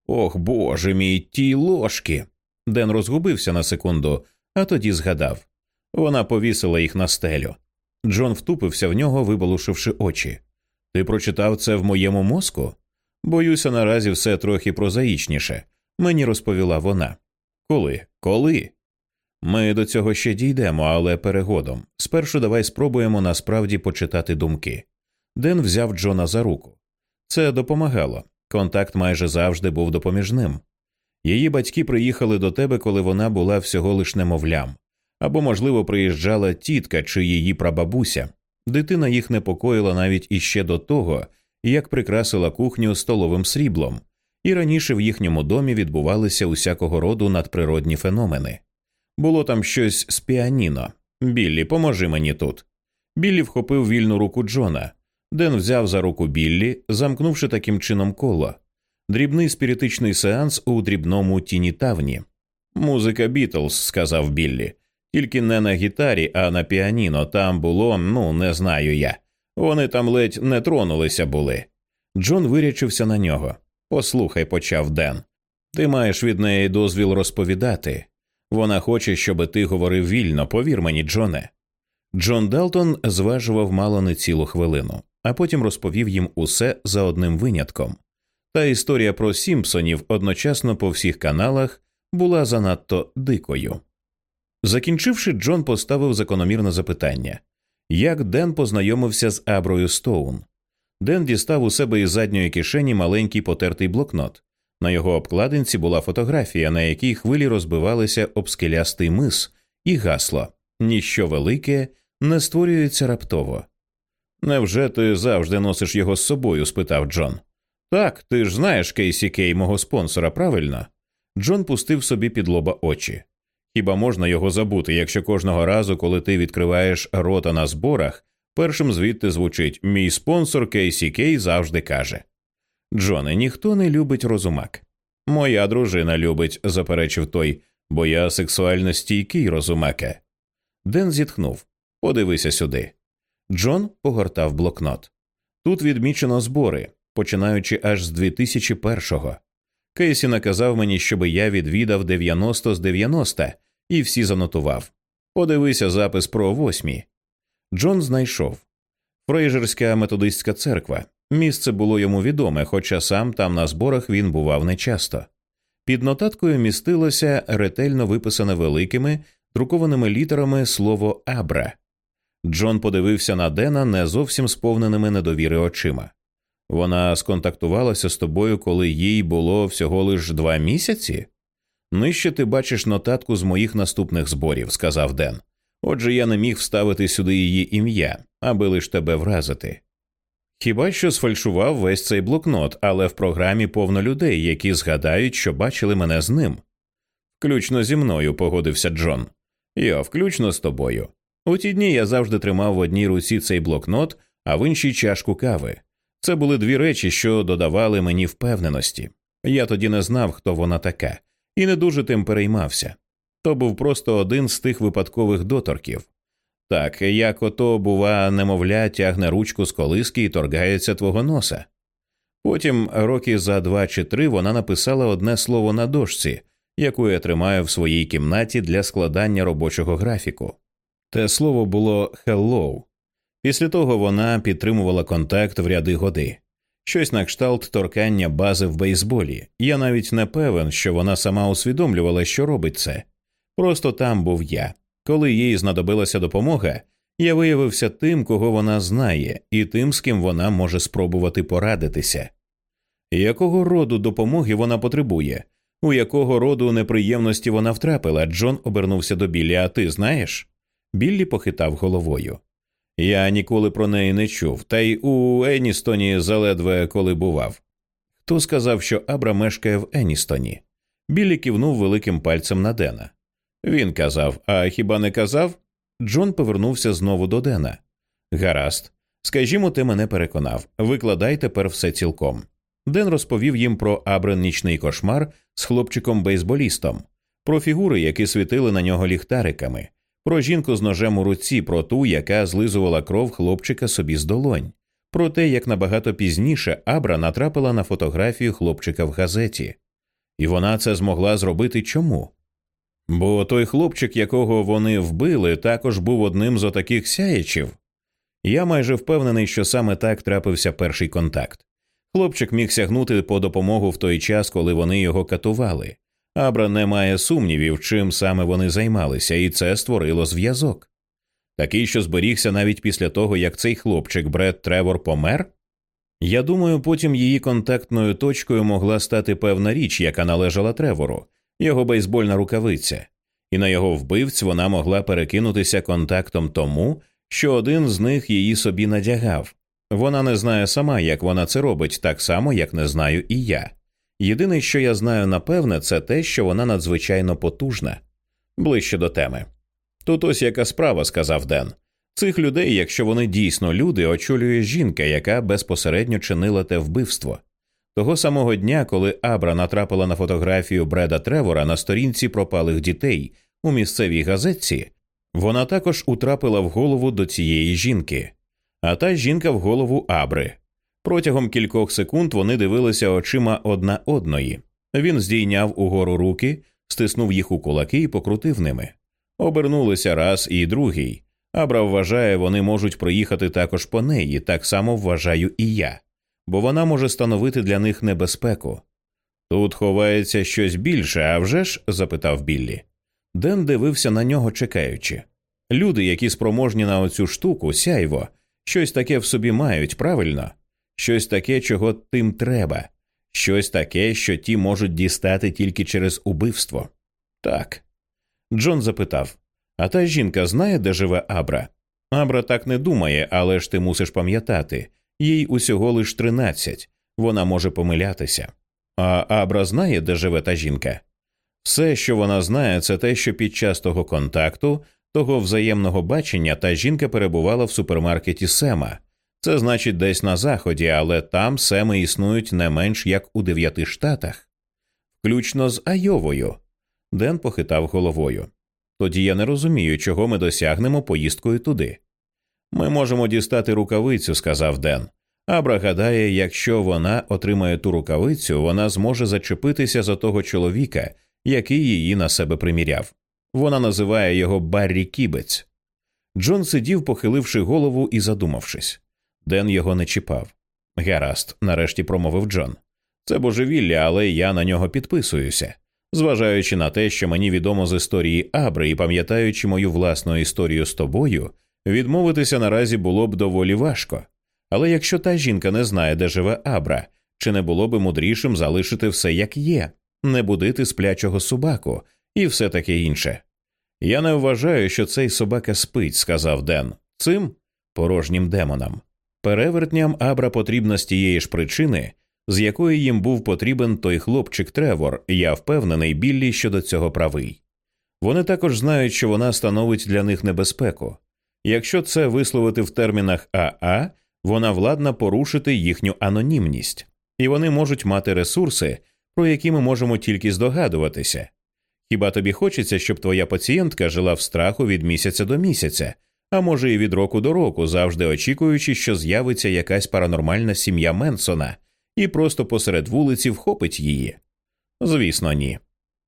Ох боже мій ті ложки. Ден розгубився на секунду, а тоді згадав вона повісила їх на стелю. Джон втупився в нього, вибалушивши очі. Ти прочитав це в моєму мозку? Боюся, наразі все трохи прозаїчніше, мені розповіла вона. Коли? Коли? Ми до цього ще дійдемо, але перегодом. Спершу давай спробуємо насправді почитати думки. Ден взяв Джона за руку. Це допомагало. Контакт майже завжди був допоміжним. Її батьки приїхали до тебе, коли вона була всього лиш немовлям, або, можливо, приїжджала тітка чи її прабабуся. Дитина їх непокоїла навіть іще до того, як прикрасила кухню столовим сріблом, і раніше в їхньому домі відбувалися усякого роду надприродні феномени. Було там щось з піаніно. Біллі, поможи мені тут. Біллі вхопив вільну руку Джона. Ден взяв за руку Біллі, замкнувши таким чином коло. Дрібний спіритичний сеанс у дрібному тіні тавні. Музика Бітлз, сказав Біллі. Тільки не на гітарі, а на піаніно. Там було, ну, не знаю я. Вони там ледь не тронулися були. Джон вирячився на нього. Послухай, почав Ден. Ти маєш від неї дозвіл розповідати. Вона хоче, щоб ти говорив вільно, повір мені, Джоне. Джон Далтон зважував мало не цілу хвилину, а потім розповів їм усе за одним винятком. Та історія про Сімпсонів одночасно по всіх каналах була занадто дикою. Закінчивши, Джон поставив закономірне запитання як Ден познайомився з Аброю Стоун. Ден дістав у себе із задньої кишені маленький потертий блокнот. На його обкладинці була фотографія, на якій хвилі розбивалися об скелястий мис, і гасло ніщо велике не створюється раптово. Невже ти завжди носиш його з собою? спитав Джон. Так, ти ж знаєш Кейсі Кей, мого спонсора, правильно? Джон пустив собі під лоба очі. Хіба можна його забути, якщо кожного разу, коли ти відкриваєш рота на зборах, першим звідти звучить Мій спонсор Кейсі Кей завжди каже Джоне, ніхто не любить розумак. Моя дружина любить, заперечив той, бо я сексуально стійкий розумаке. Ден зітхнув Подивися сюди. Джон погортав блокнот. Тут відмічено збори починаючи аж з 2001-го. Кейсі наказав мені, щоби я відвідав 90 з 90 і всі занотував. Подивися запис про восьмі. Джон знайшов Фрейжерська методистська церква. Місце було йому відоме, хоча сам там на зборах він бував нечасто. Під нотаткою містилося ретельно виписане великими друкованими літерами слово Абра. Джон подивився на Дена не зовсім сповненими недовіри очима. Вона сконтактувалася з тобою, коли їй було всього лиш два місяці? Нижче ти бачиш нотатку з моїх наступних зборів, сказав Ден. Отже, я не міг вставити сюди її ім'я, аби лиш тебе вразити. Хіба що сфальшував весь цей блокнот, але в програмі повно людей, які згадають, що бачили мене з ним. Включно зі мною, погодився Джон. Йо, включно з тобою. У ті дні я завжди тримав в одній руці цей блокнот, а в іншій чашку кави. Це були дві речі, що додавали мені впевненості. Я тоді не знав, хто вона така, і не дуже тим переймався. То був просто один з тих випадкових доторків. Так, як ото, бува, немовля, тягне ручку з колиски і торгається твого носа. Потім, роки за два чи три, вона написала одне слово на дошці, яку я тримаю в своїй кімнаті для складання робочого графіку. Те слово було «hello». Після того вона підтримувала контакт в ряди годи. Щось на кшталт торкання бази в бейсболі. Я навіть не певен, що вона сама усвідомлювала, що робить це. Просто там був я. Коли їй знадобилася допомога, я виявився тим, кого вона знає, і тим, з ким вона може спробувати порадитися. Якого роду допомоги вона потребує, у якого роду неприємності вона втрапила, Джон обернувся до Біллі, а ти знаєш? Біллі похитав головою. Я ніколи про неї не чув, та й у Еністоні заледве коли бував. Хто сказав, що Абра мешкає в Еністоні? Біллі кивнув великим пальцем на Дена. Він казав, а хіба не казав? Джон повернувся знову до Дена. Гаразд, скажімо, ти мене переконав. Викладай тепер все цілком. Ден розповів їм про Абрен нічний кошмар з хлопчиком бейсболістом, про фігури, які світили на нього ліхтариками, про жінку з ножем у руці, про ту, яка злизувала кров хлопчика собі з долонь, про те, як набагато пізніше Абра натрапила на фотографію хлопчика в газеті. І вона це змогла зробити чому? Бо той хлопчик, якого вони вбили, також був одним з отаких сяячів. Я майже впевнений, що саме так трапився перший контакт. Хлопчик міг сягнути по допомогу в той час, коли вони його катували. Абра не має сумнівів, чим саме вони займалися, і це створило зв'язок. Такий, що зберігся навіть після того, як цей хлопчик Бред Тревор помер. Я думаю, потім її контактною точкою могла стати певна річ, яка належала Тревору, його бейсбольна рукавиця, і на його вбивць вона могла перекинутися контактом тому, що один з них її собі надягав. Вона не знає сама, як вона це робить, так само, як не знаю і я. Єдине, що я знаю напевне, це те, що вона надзвичайно потужна. Ближче до теми. Тут ось яка справа, сказав Ден. Цих людей, якщо вони дійсно люди, очолює жінка, яка безпосередньо чинила те вбивство. Того самого дня, коли Абра натрапила на фотографію Бреда Тревора на сторінці пропалих дітей у місцевій газетці, вона також утрапила в голову до цієї жінки, а та жінка в голову Абри. Протягом кількох секунд вони дивилися очима одна одної. Він здійняв угору руки, стиснув їх у кулаки і покрутив ними. Обернулися раз і другий. Абра вважає, вони можуть проїхати також по неї, так само вважаю і я бо вона може становити для них небезпеку. Тут ховається щось більше, а вже ж? запитав Біллі. Ден дивився на нього, чекаючи. Люди, які спроможні на оцю штуку, сяйво, щось таке в собі мають, правильно, щось таке, чого тим треба, щось таке, що ті можуть дістати тільки через убивство. Так. Джон запитав А та жінка знає, де живе Абра? Абра так не думає, але ж ти мусиш пам'ятати, їй усього лиш тринадцять, вона може помилятися. А Абра знає, де живе та жінка. Все, що вона знає, це те, що під час того контакту, того взаємного бачення та жінка перебувала в супермаркеті Сема. Це значить десь на заході, але там Семи існують не менш як у дев'яти штатах, включно з Айовою. Ден похитав головою. Тоді я не розумію, чого ми досягнемо поїздкою туди. Ми можемо дістати рукавицю, сказав Ден, Абра гадає, якщо вона отримає ту рукавицю, вона зможе зачепитися за того чоловіка, який її на себе приміряв. Вона називає його Баррі Кібець. Джон сидів, похиливши голову і задумавшись. Ден його не чіпав. Гаразд, нарешті промовив Джон. Це божевілля, але я на нього підписуюся. Зважаючи на те, що мені відомо з історії Абри і пам'ятаючи мою власну історію з тобою, відмовитися наразі було б доволі важко. Але якщо та жінка не знає, де живе Абра, чи не було б мудрішим залишити все як є, не будити сплячого собаку і все таке інше. Я не вважаю, що цей собака спить, сказав Ден, цим порожнім демонам. Перевертням Абра потрібна з тієї ж причини, з якої їм був потрібен той хлопчик Тревор, я впевнений, Біллі щодо цього правий. Вони також знають, що вона становить для них небезпеку. Якщо це висловити в термінах АА, вона владна порушити їхню анонімність, і вони можуть мати ресурси, про які ми можемо тільки здогадуватися. Хіба тобі хочеться, щоб твоя пацієнтка жила в страху від місяця до місяця, а може і від року до року, завжди очікуючи, що з'явиться якась паранормальна сім'я Менсона і просто посеред вулиці вхопить її? Звісно, ні.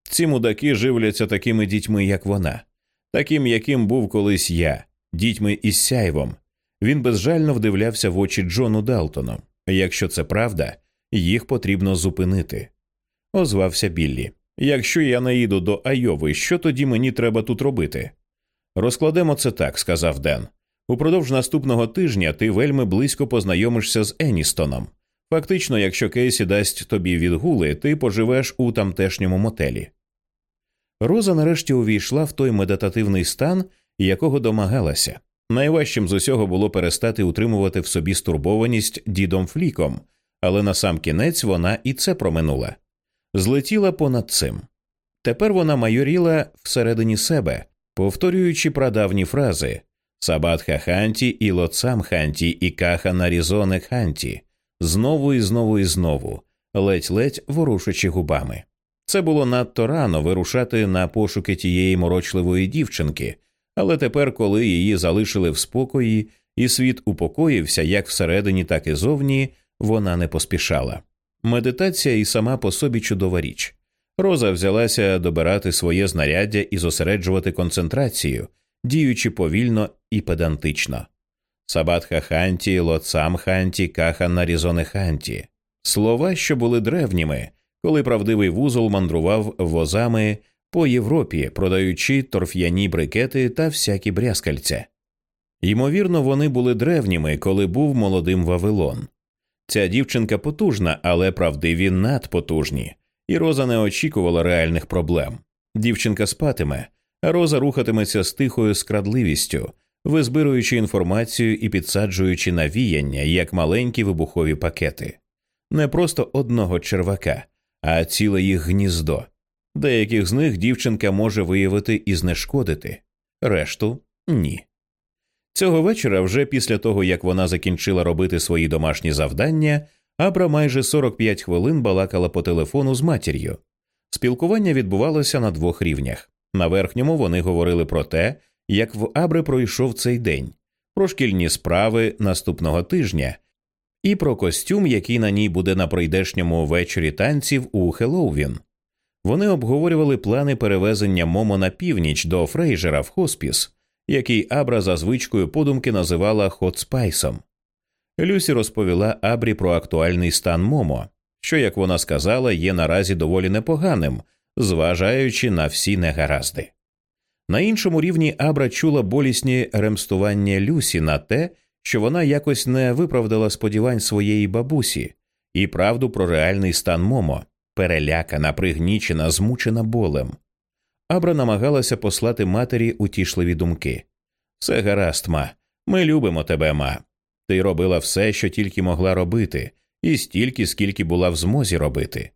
Ці мудаки живляться такими дітьми, як вона, таким, яким був колись я, дітьми із сяйвом. Він безжально вдивлявся в очі Джону Далтону. Якщо це правда, їх потрібно зупинити. Озвався Біллі. Якщо я наїду до Айови, що тоді мені треба тут робити? Розкладемо це так, сказав Ден. Упродовж наступного тижня ти вельми близько познайомишся з Еністоном. Фактично, якщо Кейсі дасть тобі відгули, ти поживеш у тамтешньому мотелі. Роза нарешті увійшла в той медитативний стан, якого домагалася. Найважчим з усього було перестати утримувати в собі стурбованість дідом Фліком, але на сам кінець вона і це проминула. Злетіла понад цим. Тепер вона майоріла всередині себе, повторюючи прадавні фрази Сабат Хаханті і Лоцам Ханті і Каха Нарізоне Ханті, знову і знову і знову, ледь-ледь ворушачи губами. Це було надто рано вирушати на пошуки тієї морочливої дівчинки, але тепер, коли її залишили в спокої, і світ упокоївся як всередині, так і зовні, вона не поспішала. Медитація і сама по собі чудова річ. Роза взялася добирати своє знаряддя і зосереджувати концентрацію, діючи повільно і педантично. Сабатха ханті, лоцам ханті, каха нарізоне ханті слова, що були древніми, коли правдивий вузол мандрував возами по Європі, продаючи торф'яні брикети та всякі брязкальця. Ймовірно, вони були древніми, коли був молодим Вавилон. Ця дівчинка потужна, але правдиві надпотужні, і Роза не очікувала реальних проблем. Дівчинка спатиме, а Роза рухатиметься з тихою скрадливістю, визбируючи інформацію і підсаджуючи навіяння як маленькі вибухові пакети, не просто одного червака, а ціле їх гніздо. Деяких з них дівчинка може виявити і знешкодити, решту ні. Цього вечора, вже після того як вона закінчила робити свої домашні завдання, Абра майже 45 хвилин балакала по телефону з матір'ю. Спілкування відбувалося на двох рівнях. На верхньому вони говорили про те, як в Абри пройшов цей день, про шкільні справи наступного тижня і про костюм, який на ній буде на прийдешньому вечорі танців у Хеллоуін. Вони обговорювали плани перевезення Момо на північ до Фрейжера в хоспіс, який Абра за звичкою подумки називала Хотспайсом. Люсі розповіла Абрі про актуальний стан Момо, що, як вона сказала, є наразі доволі непоганим, зважаючи на всі негаразди. На іншому рівні Абра чула болісні ремстування Люсі на те, що вона якось не виправдала сподівань своєї бабусі, і правду про реальний стан Момо, перелякана, пригнічена, змучена болем. Абра намагалася послати матері утішливі думки. Все гаразд, ма, ми любимо тебе, ма. Ти робила все, що тільки могла робити, і стільки, скільки була в змозі робити.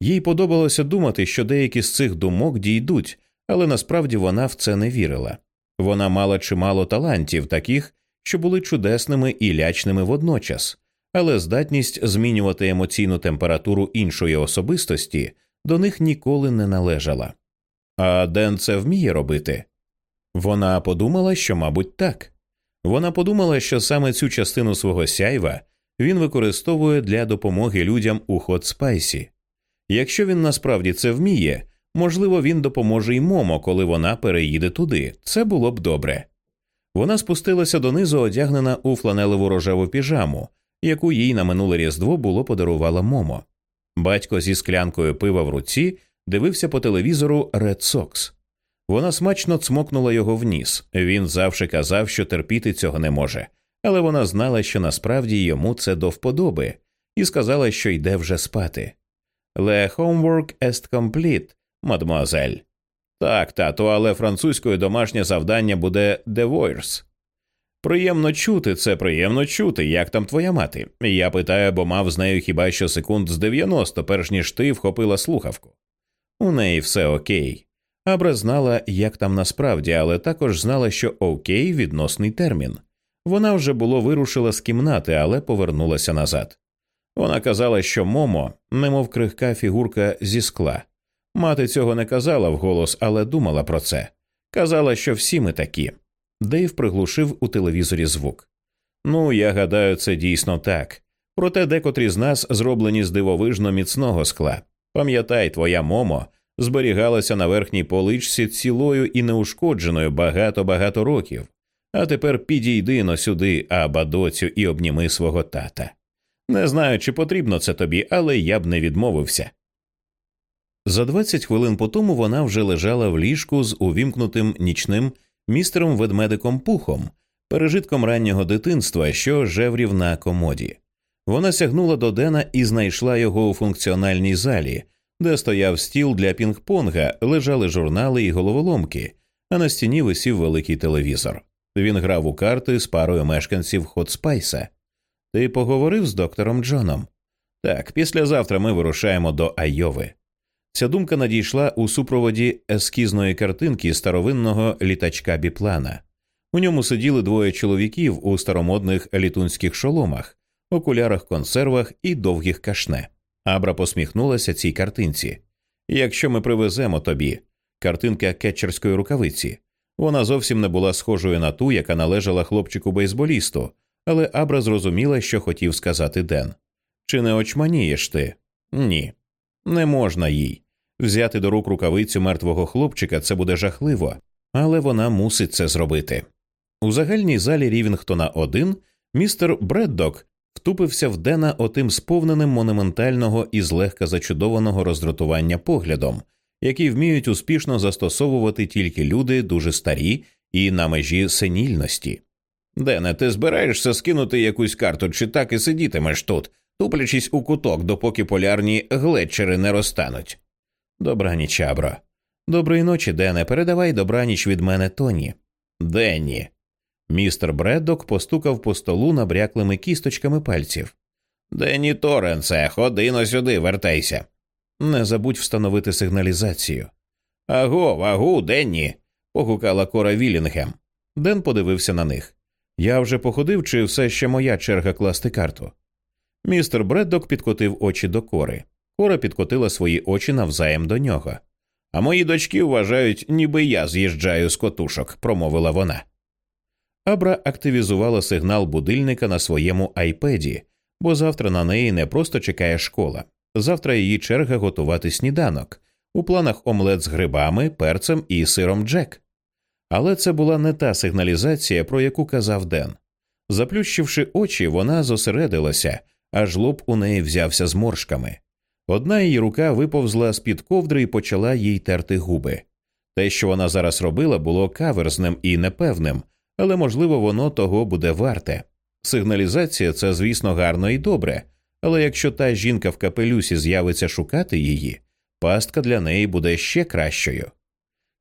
Їй подобалося думати, що деякі з цих думок дійдуть, але насправді вона в це не вірила. Вона мала чимало талантів, таких, що були чудесними і лячними водночас, але здатність змінювати емоційну температуру іншої особистості до них ніколи не належала. А Ден це вміє робити? Вона подумала, що, мабуть, так. Вона подумала, що саме цю частину свого сяйва він використовує для допомоги людям у Хотспайсі. Якщо він насправді це вміє, можливо, він допоможе й Момо, коли вона переїде туди. Це було б добре. Вона спустилася донизу, одягнена у фланелеву рожеву піжаму, яку їй на минуле різдво було подарувала Момо. Батько зі склянкою пива в руці дивився по телевізору Red Sox. Вона смачно цмокнула його в ніс. Він завжди казав, що терпіти цього не може, але вона знала, що насправді йому це до вподоби, і сказала, що йде вже спати. Le homework est complete, мадмуазель. Так, тату, але французькою домашнє завдання буде devoirs. Приємно чути, це приємно чути, як там твоя мати. Я питаю, бо мав з нею хіба що секунд з 90, перш ніж ти вхопила слухавку. У неї все окей. Абра знала, як там насправді, але також знала, що окей відносний термін. Вона вже було вирушила з кімнати, але повернулася назад. Вона казала, що Момо, немов крихка фігурка зі скла. Мати цього не казала вголос, але думала про це. Казала, що всі ми такі. Дейв приглушив у телевізорі звук. Ну, я гадаю, це дійсно так. Проте декотрі з нас зроблені з дивовижно міцного скла. Пам'ятай, твоя Момо зберігалася на верхній поличці цілою і неушкодженою багато-багато років. А тепер підійди но сюди, аба доцю, і обніми свого тата. Не знаю, чи потрібно це тобі, але я б не відмовився. За 20 хвилин по тому вона вже лежала в ліжку з увімкнутим нічним містером ведмедиком пухом, пережитком раннього дитинства, що жеврів на комоді. Вона сягнула до Дена і знайшла його у функціональній залі, де стояв стіл для пінг-понга, лежали журнали і головоломки, а на стіні висів великий телевізор. Він грав у карти з парою мешканців Хотспайса. Ти поговорив з доктором Джоном? Так, післязавтра ми вирушаємо до Айови. Ця думка надійшла у супроводі ескізної картинки старовинного літачка біплана. У ньому сиділи двоє чоловіків у старомодних літунських шоломах, окулярах, консервах і довгих кашне. Абра посміхнулася цій картинці. Якщо ми привеземо тобі картинка кетчерської рукавиці, вона зовсім не була схожою на ту, яка належала хлопчику бейсболісту, але Абра зрозуміла, що хотів сказати Ден. Чи не очманієш ти? Ні, не можна їй. Взяти до рук рукавицю мертвого хлопчика це буде жахливо, але вона мусить це зробити. У загальній залі Рівінгтона 1 містер Бреддок втупився в Дена отим сповненим монументального і злегка зачудованого роздратування поглядом, який вміють успішно застосовувати тільки люди дуже старі і на межі сенільності. Дене, ти збираєшся скинути якусь карту, чи так і сидітимеш тут, туплячись у куток, допоки полярні глечери не розтануть. Добраніч, Абро. Доброї ночі, Дене. Передавай добраніч від мене Тоні. Денні. Містер Бреддок постукав по столу набряклими кісточками пальців. Денні Торенце, ходи но сюди, вертайся. Не забудь встановити сигналізацію. Аго, агу, Денні. погукала Кора Вілінгем. Ден подивився на них. Я вже походив, чи все ще моя черга класти карту. Містер Бреддок підкотив очі до кори. Кора підкотила свої очі навзаєм до нього. А мої дочки вважають, ніби я з'їжджаю з котушок, промовила вона. Абра активізувала сигнал будильника на своєму айпеді, бо завтра на неї не просто чекає школа. Завтра її черга готувати сніданок. У планах омлет з грибами, перцем і сиром Джек. Але це була не та сигналізація, про яку казав Ден. Заплющивши очі, вона зосередилася, аж лоб у неї взявся з моршками. Одна її рука виповзла з під ковдри і почала їй терти губи. Те, що вона зараз робила, було каверзним і непевним, але, можливо, воно того буде варте. Сигналізація це, звісно, гарно і добре, але якщо та жінка в капелюсі з'явиться шукати її, пастка для неї буде ще кращою.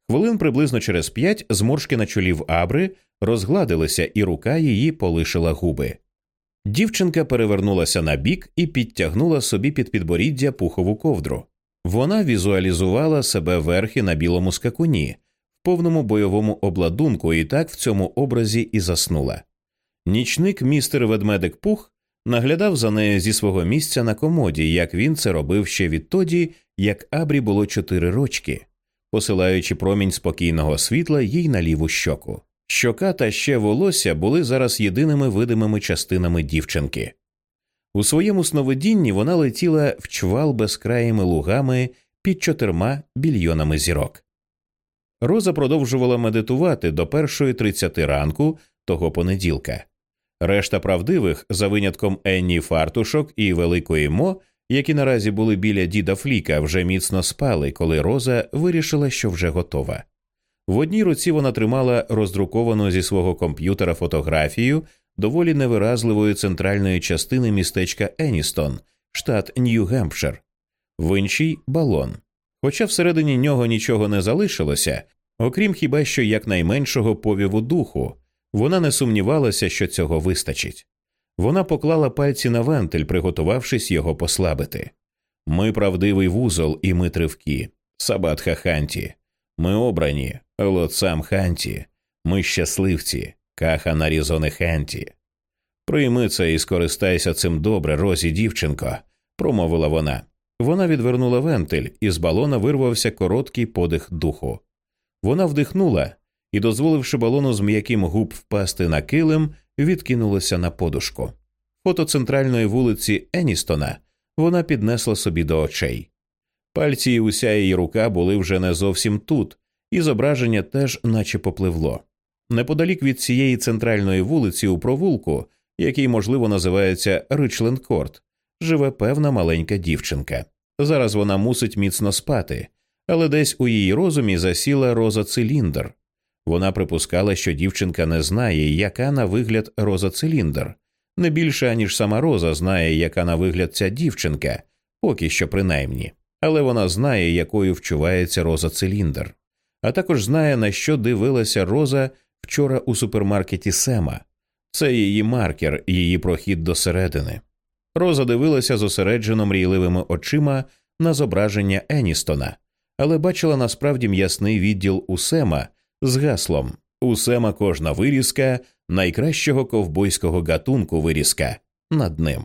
Хвилин приблизно через п'ять зморшки на чолі в Абри розгладилися, і рука її полишила губи. Дівчинка перевернулася на бік і підтягнула собі під підборіддя пухову ковдру. Вона візуалізувала себе верхи на білому скакуні, повному бойовому обладунку, і так в цьому образі і заснула. Нічник містер ведмедик Пух наглядав за нею зі свого місця на комоді, як він це робив ще відтоді, як Абрі було чотири рочки, посилаючи промінь спокійного світла їй на ліву щоку. Щока та ще волосся були зараз єдиними видимими частинами дівчинки. У своєму сновидінні вона летіла в чвал безкраїми лугами під чотирма більйонами зірок. Роза продовжувала медитувати до першої тридцяти ранку того понеділка. Решта правдивих, за винятком Енні Фартушок і Великої Мо, які наразі були біля діда Фліка, вже міцно спали, коли Роза вирішила, що вже готова. В одній руці вона тримала роздруковану зі свого комп'ютера фотографію доволі невиразливої центральної частини містечка Еністон, штат Нью-Гемпшир, в іншій балон. Хоча всередині нього нічого не залишилося, окрім хіба що якнайменшого повіву духу, вона не сумнівалася, що цього вистачить. Вона поклала пальці на вентиль, приготувавшись його послабити. Ми правдивий вузол, і ми тривкі. Сабатха Ханті. Ми обрані, Лоцам Ханті. Ми щасливці, каха Нарізоне Ханті. Прийми це і скористайся цим добре, Розі, дівчинко, промовила вона. Вона відвернула вентиль, і з балона вирвався короткий подих духу. Вона вдихнула і, дозволивши балону з м'яким губ впасти на килим, відкинулася на подушку. Фото центральної вулиці Еністона вона піднесла собі до очей. Пальці і уся її рука були вже не зовсім тут, і зображення теж наче попливло. Неподалік від цієї центральної вулиці у провулку, який, можливо, називається Ричленд Корт, живе певна маленька дівчинка. Зараз вона мусить міцно спати, але десь у її розумі засіла роза циліндр. Вона припускала, що дівчинка не знає, яка на вигляд роза циліндр, не більше аніж сама роза знає, яка на вигляд ця дівчинка, поки що принаймні, але вона знає, якою вчувається роза циліндр, а також знає, на що дивилася роза вчора у супермаркеті Сема. Це її маркер, її прохід до середини. Роза дивилася зосереджено мрійливими очима на зображення Еністона, але бачила насправді м'ясний відділ у Сема з гаслом у Сема кожна вирізка найкращого ковбойського гатунку вирізка над ним.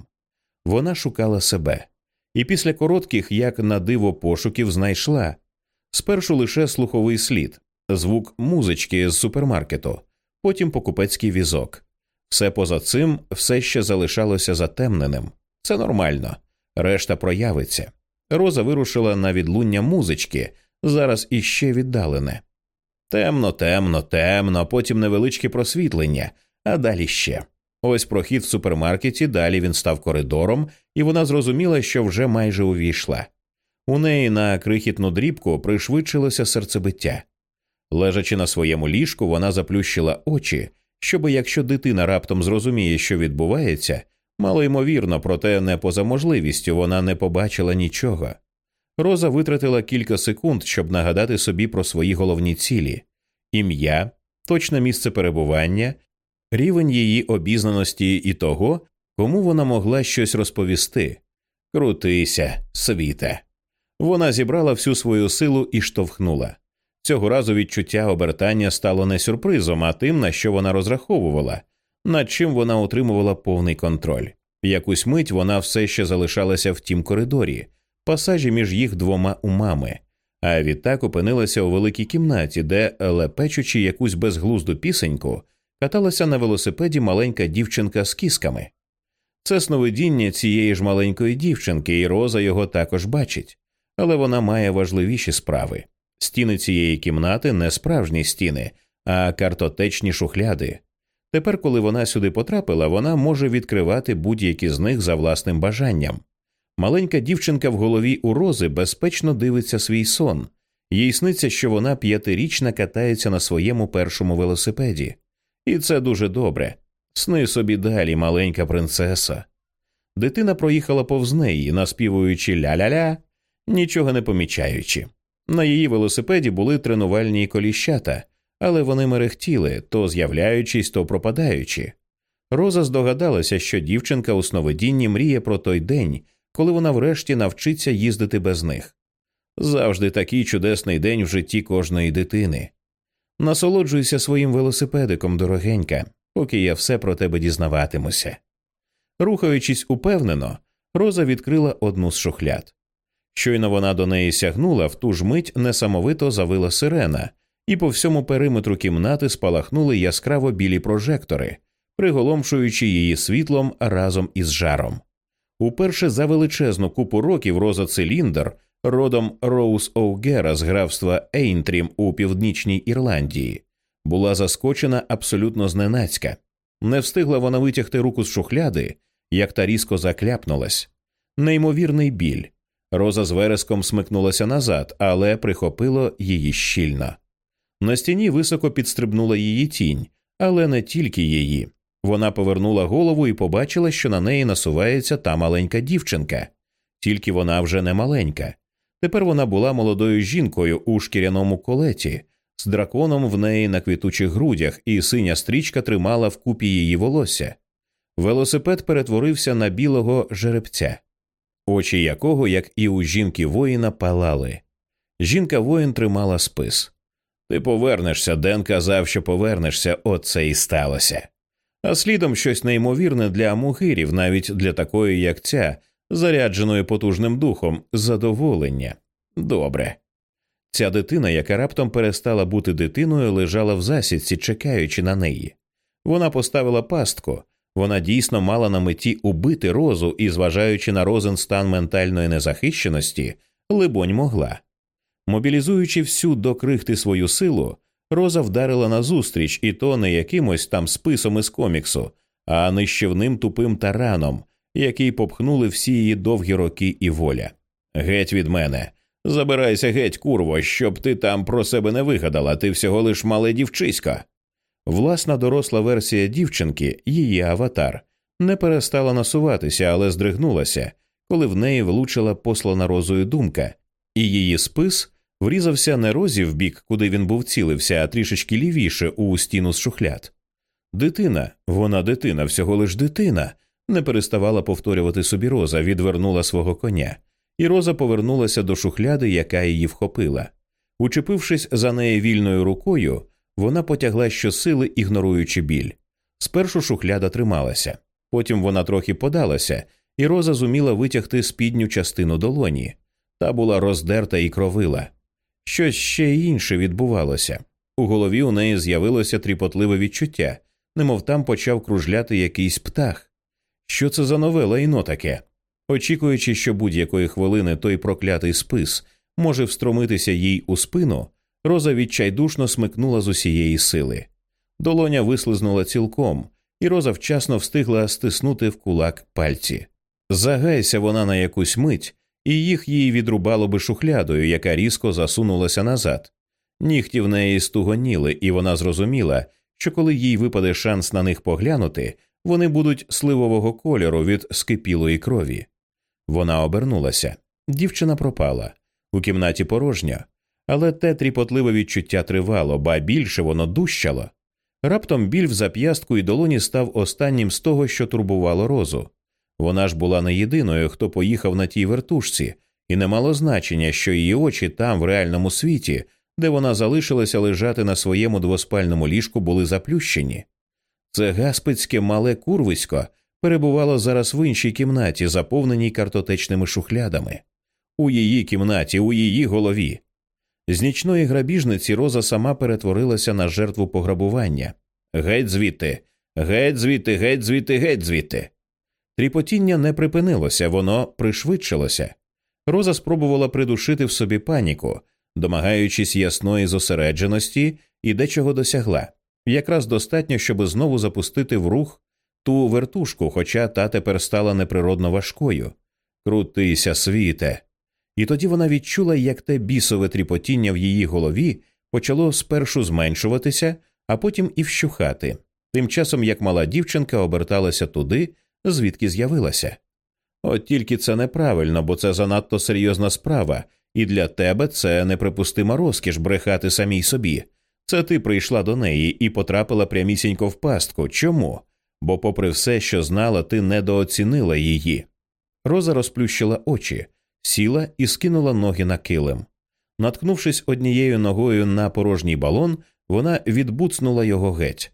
Вона шукала себе, і після коротких, як на диво, пошуків знайшла спершу лише слуховий слід, звук музички з супермаркету, потім покупецький візок. Все поза цим все ще залишалося затемненим. Це нормально, решта проявиться. Роза вирушила на відлуння музички, зараз іще віддалене. Темно, темно, темно, потім невеличке просвітлення, а далі ще. Ось прохід в супермаркеті, далі він став коридором, і вона зрозуміла, що вже майже увійшла. У неї на крихітну дрібку пришвидшилося серцебиття. Лежачи на своєму ліжку, вона заплющила очі, щоби якщо дитина раптом зрозуміє, що відбувається, мало ймовірно, проте не поза можливістю вона не побачила нічого. Роза витратила кілька секунд, щоб нагадати собі про свої головні цілі ім'я, точне місце перебування, рівень її обізнаності і того, кому вона могла щось розповісти. Крутися, світе. Вона зібрала всю свою силу і штовхнула. Цього разу відчуття обертання стало не сюрпризом, а тим, на що вона розраховувала, над чим вона отримувала повний контроль. Якусь мить вона все ще залишалася в тім коридорі, пасажі між їх двома умами, а відтак опинилася у великій кімнаті, де, лепечучи якусь безглузду пісеньку, каталася на велосипеді маленька дівчинка з кісками. Це сновидіння цієї ж маленької дівчинки, і Роза його також бачить, але вона має важливіші справи. Стіни цієї кімнати не справжні стіни, а картотечні шухляди. Тепер, коли вона сюди потрапила, вона може відкривати будь-які з них за власним бажанням. Маленька дівчинка в голові у рози безпечно дивиться свій сон, їй сниться, що вона п'ятирічна катається на своєму першому велосипеді. І це дуже добре. Сни собі далі, маленька принцеса. Дитина проїхала повз неї, наспівуючи ля-ля-ля, нічого не помічаючи. На її велосипеді були тренувальні коліщата, але вони мерехтіли, то з'являючись, то пропадаючи. Роза здогадалася, що дівчинка у сновидінні мріє про той день, коли вона врешті навчиться їздити без них. Завжди такий чудесний день в житті кожної дитини. Насолоджуйся своїм велосипедиком, дорогенька, поки я все про тебе дізнаватимуся. Рухаючись упевнено, Роза відкрила одну з шухляд. Щойно вона до неї сягнула, в ту ж мить несамовито завила сирена, і по всьому периметру кімнати спалахнули яскраво білі прожектори, приголомшуючи її світлом разом із жаром. Уперше за величезну купу років Роза Циліндр родом Роуз Оугера з графства Ейнтрім у північній Ірландії, була заскочена абсолютно зненацька. Не встигла вона витягти руку з шухляди, як та різко закляпнулась. Неймовірний біль. Роза з вереском смикнулася назад, але прихопило її щільно. На стіні високо підстрибнула її тінь, але не тільки її. Вона повернула голову і побачила, що на неї насувається та маленька дівчинка, тільки вона вже не маленька. Тепер вона була молодою жінкою у шкіряному колеті, з драконом в неї на квітучих грудях, і синя стрічка тримала вкупі її волосся. Велосипед перетворився на білого жеребця, очі якого, як і у жінки воїна, палали. Жінка воїн тримала спис. Ти повернешся, Ден казав, що повернешся, оце і сталося. А слідом щось неймовірне для мугирів, навіть для такої, як ця, зарядженої потужним духом, задоволення. Добре. Ця дитина, яка раптом перестала бути дитиною, лежала в засідці, чекаючи на неї. Вона поставила пастку, вона дійсно мала на меті убити розу і, зважаючи на розен стан ментальної незахищеності, либонь могла. Мобілізуючи всю до крихти свою силу, Роза вдарила назустріч, і то не якимось там списом із коміксу, а нищівним тупим тараном, який попхнули всі її довгі роки і воля. Геть від мене. Забирайся геть, курво, щоб ти там про себе не вигадала, ти всього лиш мале дівчисько. Власна доросла версія дівчинки, її аватар, не перестала насуватися, але здригнулася, коли в неї влучила послана розою думка, і її спис врізався не розі в бік, куди він був цілився, а трішечки лівіше у стіну з шухляд. Дитина, вона дитина, всього лиш дитина, не переставала повторювати собі роза, відвернула свого коня, і роза повернулася до шухляди, яка її вхопила. Учепившись за неї вільною рукою, вона потягла щосили, ігноруючи біль. Спершу шухляда трималася, потім вона трохи подалася, і роза зуміла витягти спідню частину долоні. Та була роздерта і кровила. Щось ще інше відбувалося. У голові у неї з'явилося тріпотливе відчуття, немов там почав кружляти якийсь птах. Що це за нове лайно таке? Очікуючи, що будь-якої хвилини той проклятий спис може встромитися їй у спину, роза відчайдушно смикнула з усієї сили. Долоня вислизнула цілком, і роза вчасно встигла стиснути в кулак пальці. Загайся вона на якусь мить, і їх їй відрубало би шухлядою, яка різко засунулася назад. Нігті в неї стугоніли, і вона зрозуміла, що коли їй випаде шанс на них поглянути, вони будуть сливового кольору від скипілої крові. Вона обернулася. Дівчина пропала. У кімнаті порожньо, але те тріпотливе відчуття тривало, ба більше воно дущало. Раптом біль в зап'ястку і долоні став останнім з того, що турбувало розу. Вона ж була не єдиною, хто поїхав на тій вертушці, і не мало значення, що її очі там, в реальному світі, де вона залишилася лежати на своєму двоспальному ліжку, були заплющені. Це гаспицьке мале курвисько перебувало зараз в іншій кімнаті, заповненій картотечними шухлядами, у її кімнаті, у її голові. З нічної грабіжниці Роза сама перетворилася на жертву пограбування. Геть звідти, геть звідти, геть звідти, геть звідти. Тріпотіння не припинилося, воно пришвидшилося. Роза спробувала придушити в собі паніку, домагаючись ясної зосередженості і дечого досягла. Якраз достатньо, щоб знову запустити в рух ту вертушку, хоча та тепер стала неприродно важкою. Крутися, світе. І тоді вона відчула, як те бісове тріпотіння в її голові почало спершу зменшуватися, а потім і вщухати, тим часом як мала дівчинка оберталася туди, звідки з'явилася. От тільки це неправильно, бо це занадто серйозна справа, і для тебе це неприпустима розкіш брехати самій собі. Це ти прийшла до неї і потрапила прямісінько в пастку. Чому? Бо, попри все, що знала, ти недооцінила її. Роза розплющила очі, сіла і скинула ноги на килим. Наткнувшись однією ногою на порожній балон, вона відбуцнула його геть.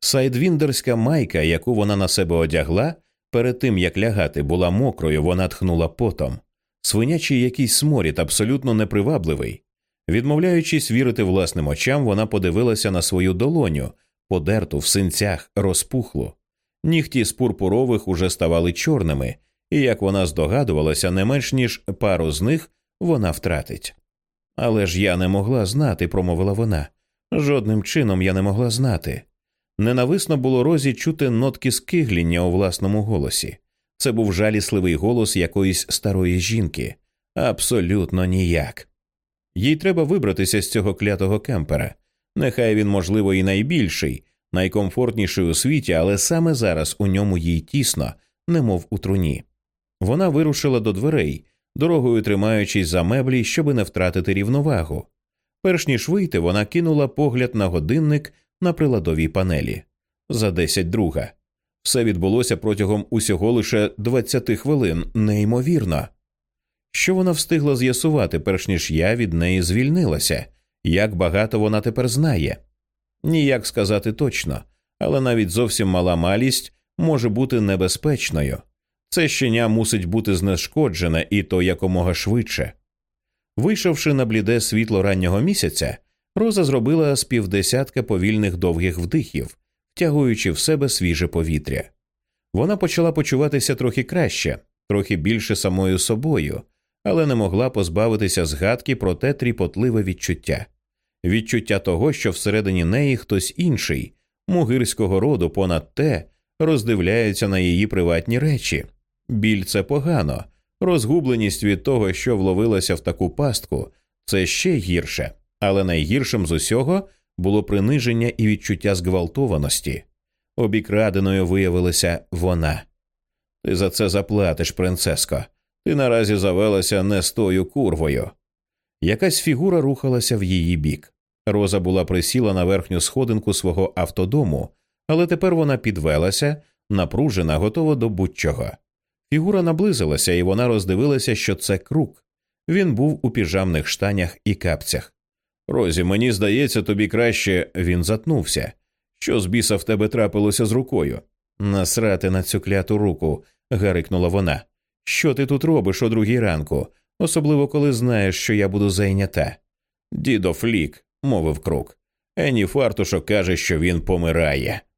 Сайдвіндерська майка, яку вона на себе одягла, перед тим як лягати, була мокрою, вона тхнула потом. Свинячий якийсь сморід, абсолютно непривабливий. Відмовляючись вірити власним очам, вона подивилася на свою долоню, подерту в синцях, розпухлу. Нігті з пурпурових уже ставали чорними, і як вона здогадувалася, не менш ніж пару з них вона втратить. Але ж я не могла знати, промовила вона. Жодним чином я не могла знати. Ненависно було розі чути нотки скигління у власному голосі. Це був жалісливий голос якоїсь старої жінки. Абсолютно ніяк. Їй треба вибратися з цього клятого кемпера. Нехай він, можливо, і найбільший, найкомфортніший у світі, але саме зараз у ньому їй тісно, немов у труні. Вона вирушила до дверей, дорогою тримаючись за меблі, щоби не втратити рівновагу. Перш ніж вийти, вона кинула погляд на годинник на приладовій панелі за десять друга. Все відбулося протягом усього лише двадцяти хвилин, неймовірно. Що вона встигла з'ясувати, перш ніж я від неї звільнилася, як багато вона тепер знає? Ніяк сказати точно, але навіть зовсім мала малість може бути небезпечною. Це щеня мусить бути знешкоджене і то якомога швидше. Вийшовши на бліде світло раннього місяця, Роза зробила з півдесятка повільних довгих вдихів, втягуючи в себе свіже повітря. Вона почала почуватися трохи краще, трохи більше самою собою, але не могла позбавитися згадки про те тріпотливе відчуття відчуття того, що всередині неї хтось інший, мугирського роду, понад те, роздивляється на її приватні речі. Біль це погано, розгубленість від того, що вловилася в таку пастку, це ще гірше, але найгіршим з усього було приниження і відчуття зґвалтованості. Обікраденою виявилася вона. Ти за це заплатиш, принцеско. Ти наразі завелася не з тою курвою. Якась фігура рухалася в її бік. Роза була присіла на верхню сходинку свого автодому, але тепер вона підвелася, напружена, готова до будь-чого. Фігура наблизилася, і вона роздивилася, що це крук. Він був у піжамних штанях і капцях. Розі, мені здається, тобі краще він затнувся. Що з біса в тебе трапилося з рукою? Насрати на цю кляту руку, гарикнула вона. Що ти тут робиш о другій ранку, особливо коли знаєш, що я буду зайнята. Дідо Флік, мовив крук. Ені фартушок каже, що він помирає.